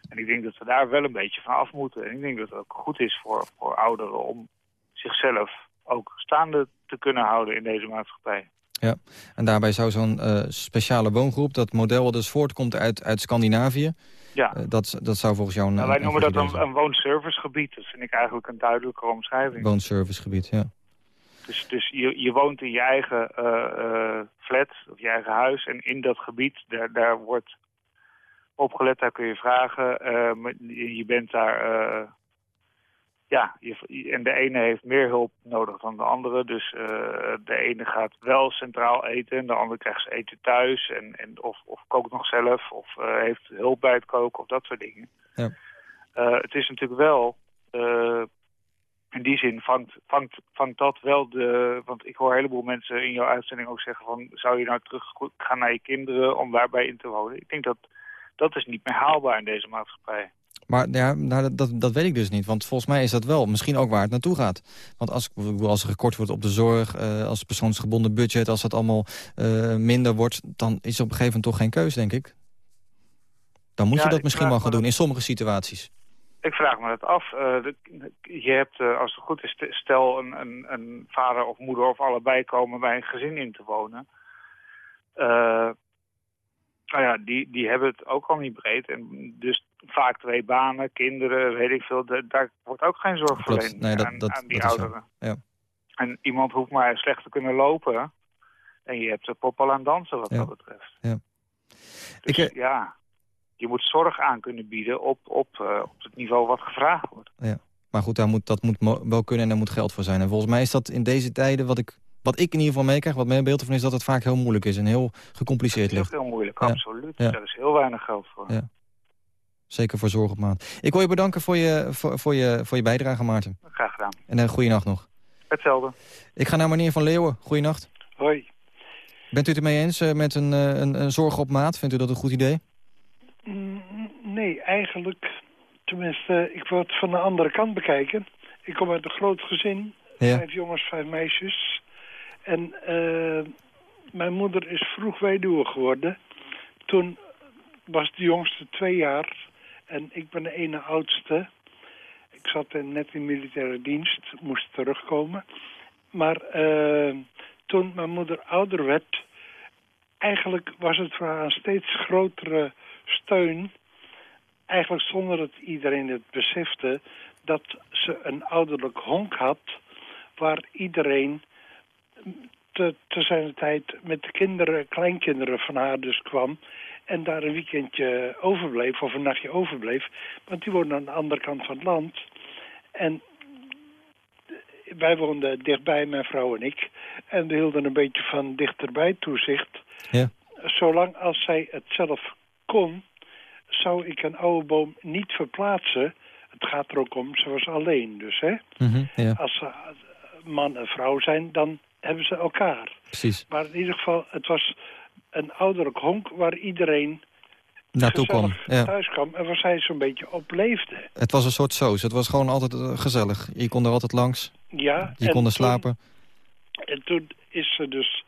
En ik denk dat we daar wel een beetje van af moeten. En ik denk dat het ook goed is voor, voor ouderen om zichzelf ook staande te kunnen houden in deze maatschappij. Ja, en daarbij zou zo'n eh, speciale woongroep, dat model wat dus voortkomt uit, uit Scandinavië, Ja. eh, dat, dat zou volgens jou een, Nou, wij noemen dat een, een woonservicegebied. Dat vind ik eigenlijk een duidelijke omschrijving. woonservicegebied, ja. Dus, dus je, je woont in je eigen eh, flat of je eigen huis. En in dat gebied, daar, daar wordt opgelet, daar kun je vragen. je bent daar... ja, je, en de ene heeft meer hulp nodig dan de andere. Dus eh, de ene gaat wel centraal eten en de andere krijgt zijn eten thuis. En, en of, of kookt nog zelf of eh, heeft hulp bij het koken of dat soort dingen. Ja. Eh, het is natuurlijk wel... in die zin vangt, vangt, vangt dat wel de... Want ik hoor een heleboel mensen in jouw uitzending ook zeggen van... zou je nou terug gaan naar je kinderen om daarbij in te wonen? Ik denk dat dat is niet meer haalbaar in deze maatschappij. Maar ja, nou, dat, dat, weet ik dus niet. Want volgens mij is dat wel misschien ook waar het naartoe gaat. Want als, als er gekort wordt op de zorg, eh, als persoonsgebonden budget... als dat allemaal eh, minder wordt, dan is er op een gegeven moment toch geen keus, denk ik. Dan moet Ja, je dat misschien wel gaan doen in sommige situaties. Ik vraag me dat af. Eh, de- je hebt, als het goed is, st- stel een, een, een vader of moeder of allebei komen bij een gezin in te wonen. Nou ja, die, die hebben het ook al niet breed. En dus vaak twee banen, kinderen, weet ik veel. da- daar wordt ook geen zorg verleend Nee, dat- aan, aan die is ouderen. Ja. En iemand hoeft maar slecht te kunnen lopen. En je hebt de pop al aan dansen wat Ja. dat betreft. Ja. Dus Ik, eh, ja, je moet zorg aan kunnen bieden op, op, eh, op het niveau wat gevraagd wordt. Maar goed, daar moet, dat moet mo- wel kunnen en daar moet geld voor zijn. En volgens mij is dat in deze tijden, wat ik, wat ik in ieder geval meekrijg... wat mijn beeld ervan is dat het vaak heel moeilijk is en heel gecompliceerd is ligt. ook heel moeilijk, Ja. absoluut. Ja. Daar is heel weinig geld voor. Ja. Zeker voor zorg op maat. Ik wil je bedanken voor je, voor, voor je, voor je bijdrage, Maarten. Graag gedaan. En een goede nacht nog. Hetzelfde. Ik ga naar meneer Van Leeuwen. Goeienacht. Hoi. Bent u het ermee eens eh, met een, eh, een, een zorg op maat? Vindt u dat een goed idee? Mm, Nee, eigenlijk, tenminste, ik wil het van de andere kant bekijken. Ik kom uit een groot gezin, Ja. vijf jongens, vijf meisjes. En eh, mijn moeder is vroeg weduwe geworden. Toen was de jongste twee jaar en ik ben de ene oudste. Ik zat net in militaire dienst, moest terugkomen. Maar eh, toen mijn moeder ouder werd, eigenlijk was het voor haar een steeds grotere steun. Eigenlijk zonder dat iedereen het besefte dat ze een ouderlijk honk had waar iedereen te, te zijn tijd met de kinderen, kleinkinderen van haar dus kwam en daar een weekendje overbleef of een nachtje overbleef. Want die woonden aan de andere kant van het land. En wij woonden dichtbij, mijn vrouw en ik. En we hielden een beetje van dichterbij toezicht. Ja. Zolang als zij het zelf kon, zou ik een oude boom niet verplaatsen. Het gaat er ook om, ze was alleen dus, hè. Mhm, ja, Als ze man en vrouw zijn, dan hebben ze elkaar. precies. Maar in ieder geval, het was een ouderlijk honk waar iedereen Naartoe kwam. Ja. thuis kwam. En waar zij zo'n beetje op leefde. Het was een soort soos. Het was gewoon altijd eh, gezellig. Je kon er altijd langs. Ja, Je kon er slapen. En toen is ze dus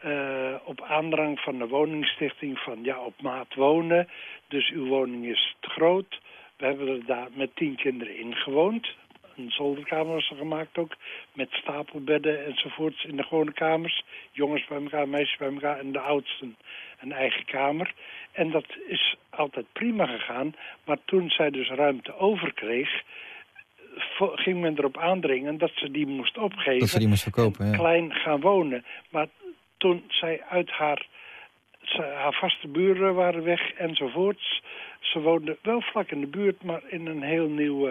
eh, op aandrang van de woningstichting van ja, op maat wonen. Dus uw woning is te groot. We hebben er daar met tien kinderen in gewoond. Een zolderkamer was er gemaakt ook. Met stapelbedden enzovoorts in de gewone kamers. Jongens bij elkaar, meisjes bij elkaar en de oudsten een eigen kamer. En dat is altijd prima gegaan. Maar toen zij dus ruimte overkreeg, ging men erop aandringen dat ze die moest opgeven Dat ze die moest verkopen, ja. klein gaan wonen. Maar toen zij uit haar, ze- haar vaste buren waren weg enzovoorts. Ze woonde wel vlak in de buurt, maar in een heel nieuw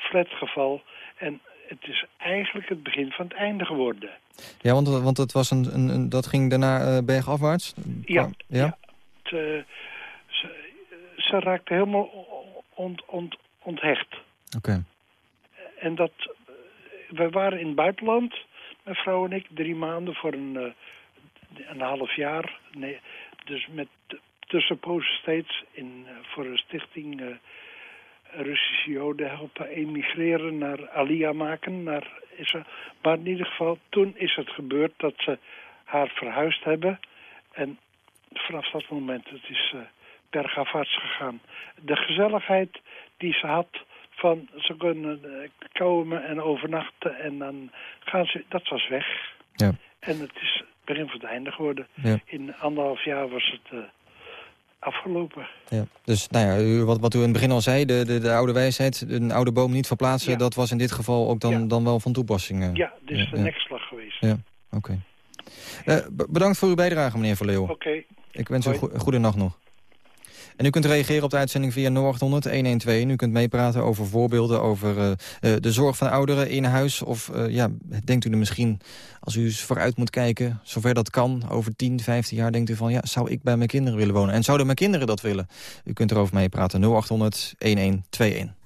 flatgeval. En het is eigenlijk het begin van het einde geworden. Ja, want, want het was een, een, een- dat ging daarna eh, bergafwaarts? Ja, ja? Het, eh, ze, ze raakte helemaal ont, ont, onthecht. Oké. En dat, eh, we waren in het buitenland, mijn vrouw en ik, drie maanden voor een, eh, een half jaar. Nee, dus met tussenpozen steeds in, eh, voor een stichting... eh, Russische Joden helpen emigreren naar Alia maken. Naar Israël. Maar in ieder geval, toen is het gebeurd dat ze haar verhuisd hebben. En vanaf dat moment, het is uh, bergafwaarts gegaan. De gezelligheid die ze had van ze kunnen eh, komen en overnachten en dan gaan ze, dat was weg. Ja. En het is het begin van het einde geworden. Ja. In anderhalf jaar was het uh, afgelopen. Ja. Dus nou ja, wat, wat u in het begin al zei, de, de, de oude wijsheid, een oude boom niet verplaatsen, Ja. dat was in dit geval ook dan, Ja. dan wel van toepassing. eh. Ja, dit is de nekslag geweest. Ja, oké. Eh, be- bedankt voor uw bijdrage, meneer Verleeuw. Oké. Ik wens u een goede nacht nog. En u kunt reageren op de uitzending via 0800 112. En u kunt meepraten over voorbeelden over eh, eh, de zorg van ouderen in huis. Of eh, ja, denkt u er misschien, als u eens vooruit moet kijken, zover dat kan, over 10, 15 jaar, denkt u van ja, zou ik bij mijn kinderen willen wonen? En zouden mijn kinderen dat willen? U kunt erover meepraten 0800 1121.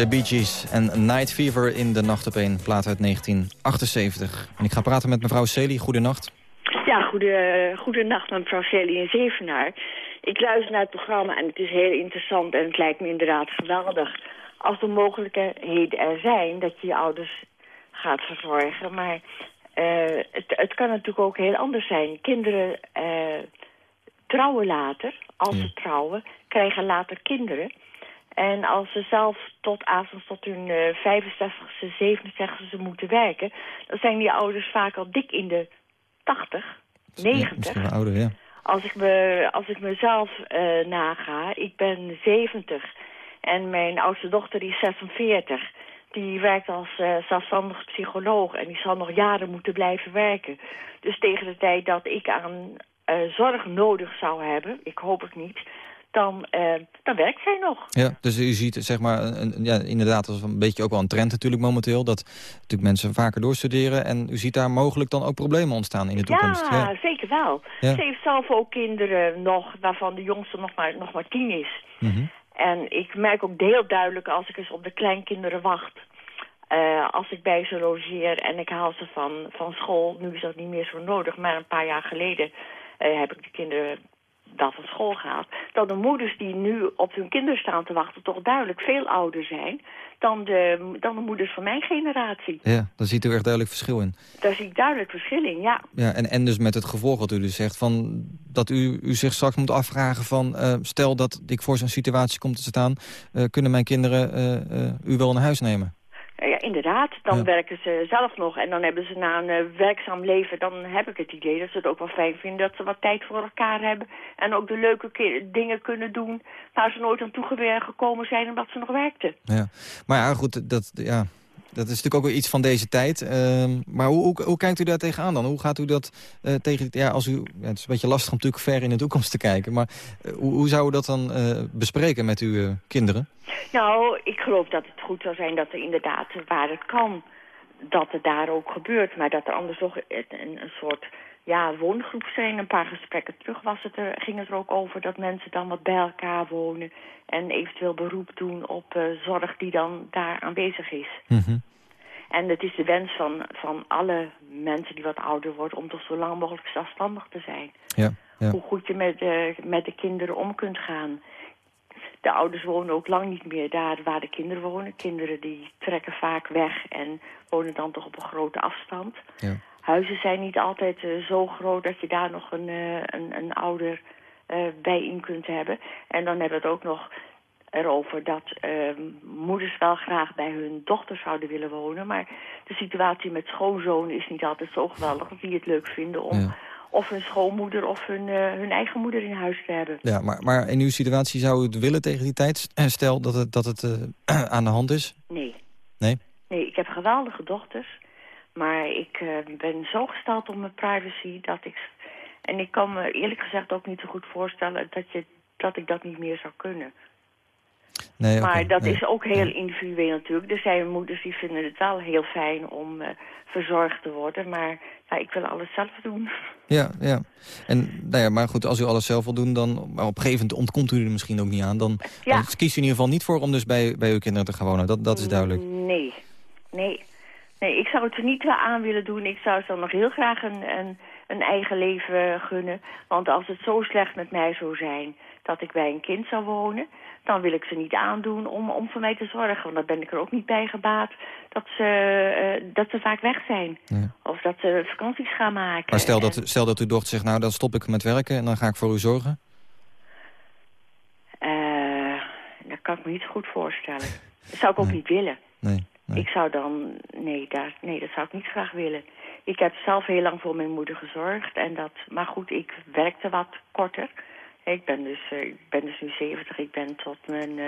De Bee Gees en Night Fever in de Nacht op een plaat uit 1978. En ik ga praten met mevrouw Celi. Goedenacht. Ja, goede, goedenacht mevrouw Shelley in Zevenaar. Ik luister naar het programma en het is heel interessant en het lijkt me inderdaad geweldig. Als er mogelijkheden er zijn dat je je ouders gaat verzorgen. Maar eh, het, het kan natuurlijk ook heel anders zijn. Kinderen eh, trouwen later, als ze trouwen, krijgen later kinderen. En als ze zelf tot avonds tot hun eh 65ste, 67ste moeten werken... dan zijn die ouders vaak al dik in de 80, 90. Misschien wel ouder, ja. Als ik, me, als ik mezelf eh, naga, ik ben 70 en mijn oudste dochter die is 46. Die werkt als eh, zelfstandig psycholoog en die zal nog jaren moeten blijven werken. Dus tegen de tijd dat ik aan eh, zorg nodig zou hebben, ik hoop het niet, dan, eh, dan werkt zij nog. Ja, dus u ziet zeg maar, een, ja, inderdaad, dat is een beetje ook wel een trend natuurlijk momenteel, dat natuurlijk mensen vaker doorstuderen en u ziet daar mogelijk dan ook problemen ontstaan in de toekomst. Ja, zeker wel. Ja. Ze heeft zelf ook kinderen nog, waarvan de jongste nog maar, nog maar tien is. Mhm. En ik merk ook heel duidelijk als ik eens op de kleinkinderen wacht. eh, als ik bij ze logeer en ik haal ze van, van school. Nu is dat niet meer zo nodig, maar een paar jaar geleden eh, heb ik de kinderen dan van school gehaald. Dat de moeders die nu op hun kinderen staan te wachten toch duidelijk veel ouder zijn dan de, dan de moeders van mijn generatie. Ja, daar ziet u echt duidelijk verschil in. Daar zie ik duidelijk verschil in, ja. Ja, en, en dus met het gevolg wat u dus zegt, van, dat u, u zich straks moet afvragen van... eh, stel dat ik voor zo'n situatie kom te staan... eh, kunnen mijn kinderen eh, u wel in huis nemen? Ja, inderdaad. Dan Ja. werken ze zelf nog en dan hebben ze na een eh, werkzaam leven... dan heb ik het idee dat ze het ook wel fijn vinden dat ze wat tijd voor elkaar hebben... en ook de leuke ke- dingen kunnen doen waar ze nooit aan toegekomen zijn omdat ze nog werkten. Ja. Maar ja, goed, dat, ja, dat is natuurlijk ook weer iets van deze tijd. Ehm, maar hoe, hoe, kijkt u daar tegenaan dan? Hoe gaat u dat eh, tegen... Ja, als u, het is een beetje lastig om natuurlijk ver in de toekomst te kijken... maar eh, hoe, hoe zou u dat dan eh, bespreken met uw kinderen? Nou, ik geloof dat het goed zou zijn dat er inderdaad, waar het kan, dat het daar ook gebeurt. Maar dat er anders toch een soort ja, woongroep zijn. Een paar gesprekken terug was het er, ging het er ook over dat mensen dan wat bij elkaar wonen. En eventueel beroep doen op eh, zorg die dan daar aanwezig is. En het is de wens van, van alle mensen die wat ouder worden om toch zo lang mogelijk zelfstandig te zijn. Ja, ja. Hoe goed je met de, met de kinderen om kunt gaan. De ouders wonen ook lang niet meer daar waar de kinderen wonen. Kinderen die trekken vaak weg en wonen dan toch op een grote afstand. Ja. Huizen zijn niet altijd eh, zo groot dat je daar nog een, eh, een, een ouder eh, bij in kunt hebben. En dan hebben we het ook nog erover dat ehm, moeders wel graag bij hun dochter zouden willen wonen. Maar de situatie met schoonzonen is niet altijd zo geweldig dat die het leuk vinden om Ja. of hun schoonmoeder of hun, hun eigen moeder in huis te hebben. Ja, maar, maar in uw situatie zou u het willen tegen die tijd? Stel dat het, dat het aan de hand is? Nee. Nee? Nee, ik heb geweldige dochters. Maar ik eh, ben zo gesteld op mijn privacy dat ik... En ik kan me eerlijk gezegd ook niet zo goed voorstellen dat, je, dat ik dat niet meer zou kunnen. Nee, maar dat nee. is ook heel individueel natuurlijk. Er zijn moeders die vinden het wel heel fijn om eh, verzorgd te worden. Maar ik wil alles zelf doen. Ja, ja. En, nou ja, maar goed, als u alles zelf wil doen, dan maar op een gegeven moment ontkomt u er misschien ook niet aan. Dan, Ja. kiest u in ieder geval niet voor om dus bij, bij uw kinderen te gaan wonen. Dat, dat is duidelijk. Nee, nee. Nee, ik zou het er niet aan willen doen. Ik zou ze dan nog heel graag een, een, een eigen leven gunnen. Want als het zo slecht met mij zou zijn dat ik bij een kind zou wonen... dan wil ik ze niet aandoen om, om voor mij te zorgen. Want dan ben ik er ook niet bij gebaat dat ze, eh, dat ze vaak weg zijn. Ja. Of dat ze vakanties gaan maken. Maar stel dat, En, stel dat uw dochter zegt, nou dan stop ik met werken en dan ga ik voor u zorgen. eh, dat kan ik me niet goed voorstellen. Dat zou ik ook niet willen. Nee, Ik zou dan... Nee, daar, nee, dat zou ik niet graag willen. Ik heb zelf heel lang voor mijn moeder gezorgd. En dat, maar goed, ik werkte wat korter. Ik ben dus, eh, ik ben dus nu 70. Ik ben tot mijn, eh,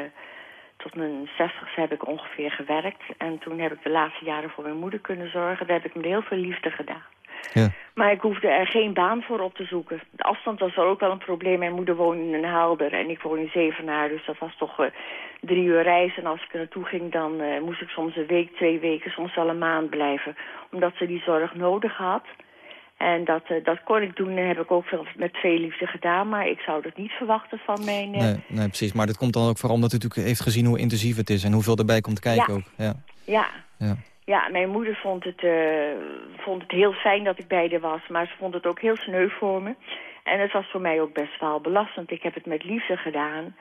tot mijn 60 heb ik ongeveer gewerkt. En toen heb ik de laatste jaren voor mijn moeder kunnen zorgen. Daar heb ik met heel veel liefde gedaan. Ja. Maar ik hoefde er geen baan voor op te zoeken. De afstand was er ook wel een probleem. Mijn moeder woonde in een Haalder en ik woon in Zevenaar. Dus dat was toch eh, drie uur reis. En als ik er naartoe ging, dan eh, moest ik soms een week, twee weken, soms wel een maand blijven. Omdat ze die zorg nodig had. En dat, eh, dat kon ik doen en heb ik ook veel, met veel liefde gedaan. Maar ik zou dat niet verwachten van mijn... Nee, nee, precies. Maar dat komt dan ook vooral omdat u natuurlijk heeft gezien hoe intensief het is en hoeveel erbij komt kijken Ja. ook. Ja. Ja, Ja. Ja, mijn moeder vond het, eh, vond het heel fijn dat ik bij haar was, maar ze vond het ook heel sneu voor me. En het was voor mij ook best wel belastend. Ik heb het met liefde gedaan.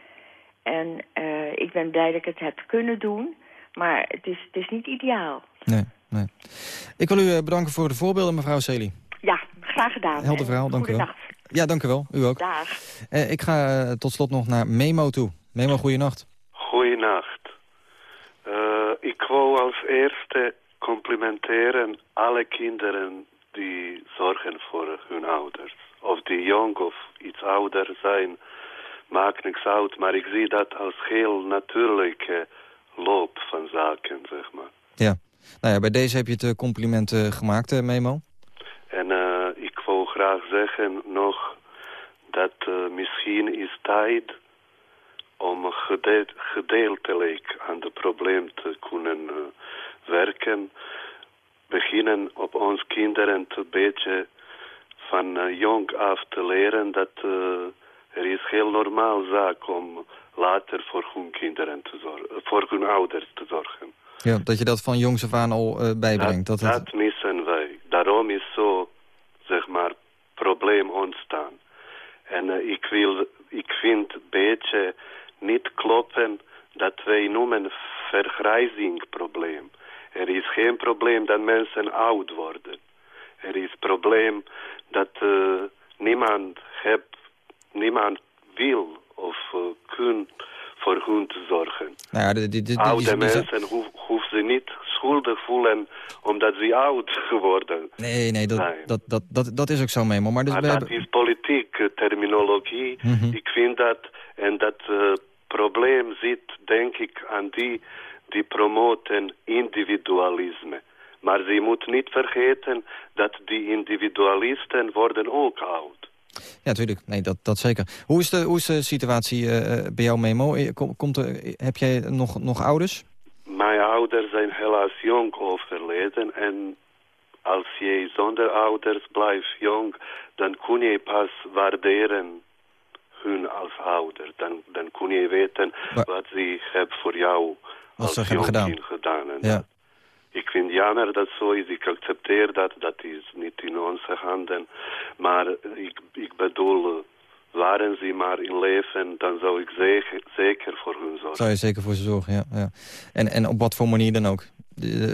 En eh, ik ben blij dat ik het heb kunnen doen, maar het is, het is niet ideaal. Nee, nee. Ik wil u eh, bedanken voor de voorbeelden, mevrouw Celi. Ja, graag gedaan. Helder verhaal, dank u wel. Ja, dank u wel. U ook. Dag. Eh, ik ga eh, tot slot nog naar Memo toe. Memo, goeienacht. Goeienacht. Ik wou als eerste complimenteren alle kinderen die zorgen voor hun ouders. Of die jong of iets ouder zijn, maakt niks uit. Maar ik zie dat als heel natuurlijke loop van zaken, zeg maar. Ja. Nou ja, bij deze heb je het eh, compliment eh, gemaakt, eh, Memo. En ik wou graag zeggen nog dat misschien is tijd om gede gedeeltelijk aan het probleem te kunnen eh, werken. Beginnen op ons kinderen een beetje van eh, jong af te leren dat eh, er is heel normaal zaak om later voor hun kinderen te zorgen, voor hun ouders te zorgen. Ja, dat je dat van jongs af aan al bijbrengt. Dat, het- Dat missen wij. Daarom is zo, zeg maar, probleem ontstaan. En ik, wil, ik vind een beetje niet kloppen dat wij noemen vergrijzingprobleem. Er is geen probleem dat mensen oud worden. Er is probleem dat eh, niemand heb, niemand wil of uh, voor hun te zorgen. Nou ja, Oude mensen hoef, hoeven ze niet schuldig voelen omdat ze oud geworden. Nee, nee, dat, Dat, dat, dat, dat is ook zo, Memo. Maar dus maar we dat hebben... is politieke terminologie. Mhm. Ik vind dat, en dat eh, probleem zit denk ik aan die die promoten individualisme. Maar ze moet niet vergeten dat die individualisten worden ook oud. Ja, natuurlijk. Nee, dat, dat zeker. Hoe is de, hoe is de situatie eh, eh, bij jou, Memo? Eh, Kom, komt er, heb jij nog, nog ouders? Mijn ouders zijn helaas jong overleden en als je zonder ouders blijft jong, dan kun je pas waarderen hun als ouder. Dan, dan kun je weten wat ze hebben voor jou als ze jong gedaan. Ja. Ik vind jammer dat zo is. Ik accepteer dat. Dat is niet in onze handen. Maar ik, ik bedoel, waren ze maar in leven, dan zou ik zeker, zeker voor hun zorgen. Zou je zeker voor ze zorgen, ja. ja. En, en op wat voor manier dan ook?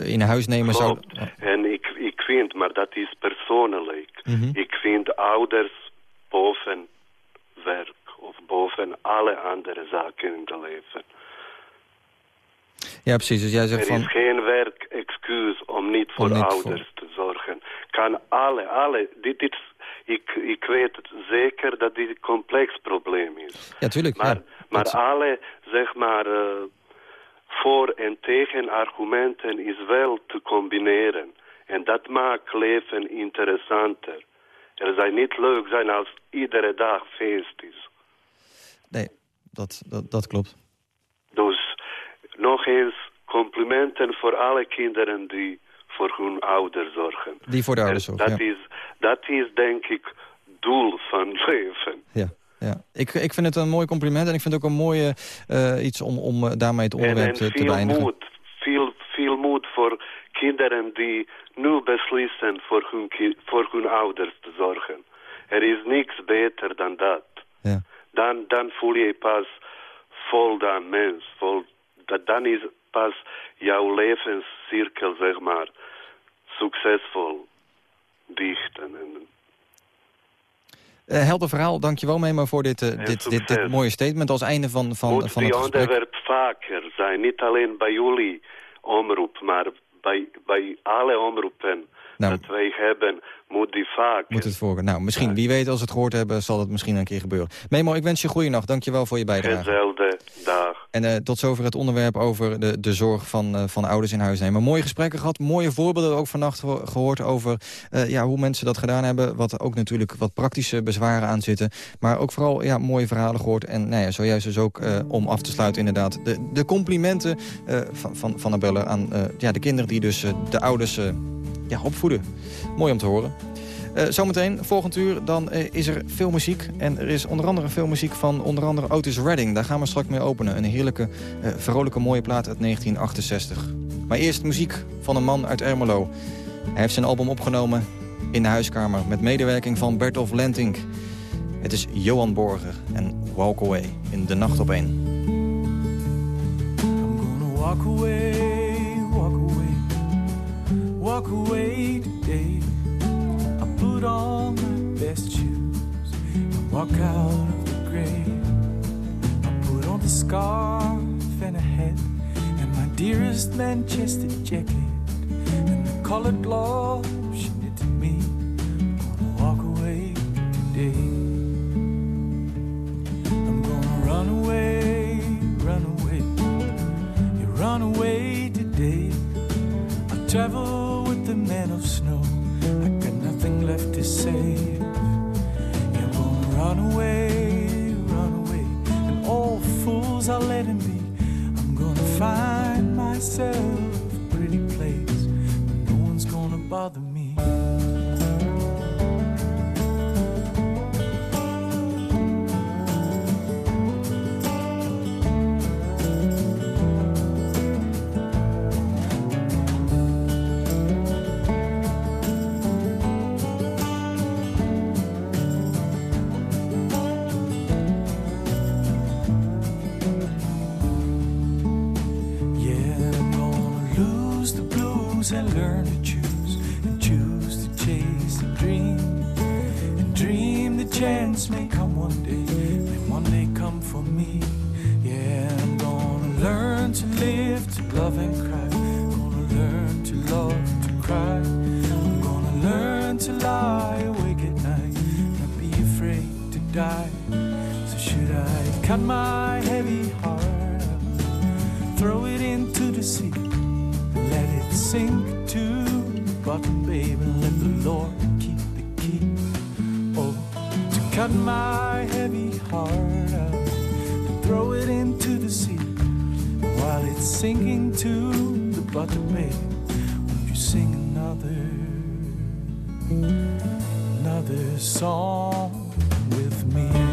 In huis nemen zou... En ik, ik vind, maar dat is persoonlijk. Mhm. Ik vind ouders boven werk boven alle andere zaken in het leven. Ja, precies. Dus jij Er zegt is van... geen werk-excuus om niet voor niet ouders te zorgen. Kan alle, alle, dit is, ik, ik weet het zeker dat dit een complex probleem is. Ja, tuurlijk. Maar, ja. maar alle, zeg maar, eh, voor- en tegenargumenten is wel te combineren. En dat maakt leven interessanter. Er zou niet leuk zijn als iedere dag feest is. Nee, dat, dat, dat klopt. Dus nog eens complimenten voor alle kinderen die voor hun ouders zorgen. Die voor de ouders zorgen, Dat, ja. is, dat is denk ik doel van leven. Ja, ja. Ik, ik vind het een mooi compliment en ik vind het ook een mooie eh, iets om, om eh, daarmee het En, onderwerp en te, te veel beëindigen. moed. Veel, veel moed voor kinderen die nu beslissen voor hun, voor hun ouders te zorgen. Er is niks beter dan dat. Ja. Dan, dan voel je pas voldaan mens. Vol, dan is pas jouw levenscirkel, zeg maar, succesvol dichten. En, Eh, helder verhaal, dankjewel Memo voor dit, eh, dit, dit, dit mooie statement als einde van, van, moet van die het gesprek. onderwerp vaker zijn. Niet alleen bij jullie omroep, maar bij, bij alle omroepen Nou. dat wij hebben, moet die vaker. Moet het voor. Nou, misschien, wie weet als we het gehoord hebben, zal het misschien een keer gebeuren. Memo, ik wens je goede nacht. Dankjewel voor je bijdrage. Dezelfde dag. En eh, tot zover het onderwerp over de, de zorg van, eh, van ouders in huis nemen. Mooie gesprekken gehad, mooie voorbeelden ook vannacht geho- gehoord over eh, ja, hoe mensen dat gedaan hebben. Wat ook natuurlijk wat praktische bezwaren aan zitten. Maar ook vooral ja, mooie verhalen gehoord. En nou ja, zojuist dus ook om af te sluiten inderdaad de, de complimenten van, van, van Abelle aan ja, de kinderen die dus de ouders ja, opvoeden. Mooi om te horen. Eh, zometeen, volgend uur, dan eh, is er veel muziek. En er is onder andere veel muziek van onder andere Otis Redding. Daar gaan we straks mee openen. Een heerlijke, eh, vrolijke, mooie plaat uit 1968. Maar eerst muziek van een man uit Ermelo. Hij heeft zijn album opgenomen in de huiskamer... met medewerking van Bertolf Lentink. Het is Johan Borger en Walk Away in De Nacht op 1. Walk away, walk away, walk away today. I put on my best shoes and walk out of the grave. I put on the scarf and a hat and my dearest Manchester jacket and the colored gloves she knitted me. I'm Gonna walk away today. I'm gonna run away, run away. Run away today. I'll travel the man of snow. I got nothing left to save. You're gonna run away, run away. And all fools are letting be. I'm gonna find myself a pretty place where no one's gonna bother me. Me. Yeah, I'm gonna learn to live, to love and cry. Gonna learn to love, to cry. I'm gonna learn to lie awake at night, not be afraid to die. So should I cut my heavy heart throw it into the sea. Let it sink to the bottom, baby. Let the Lord keep the key. Oh, to cut my heavy heart sinking to the blood away. Won't you sing another, another song with me?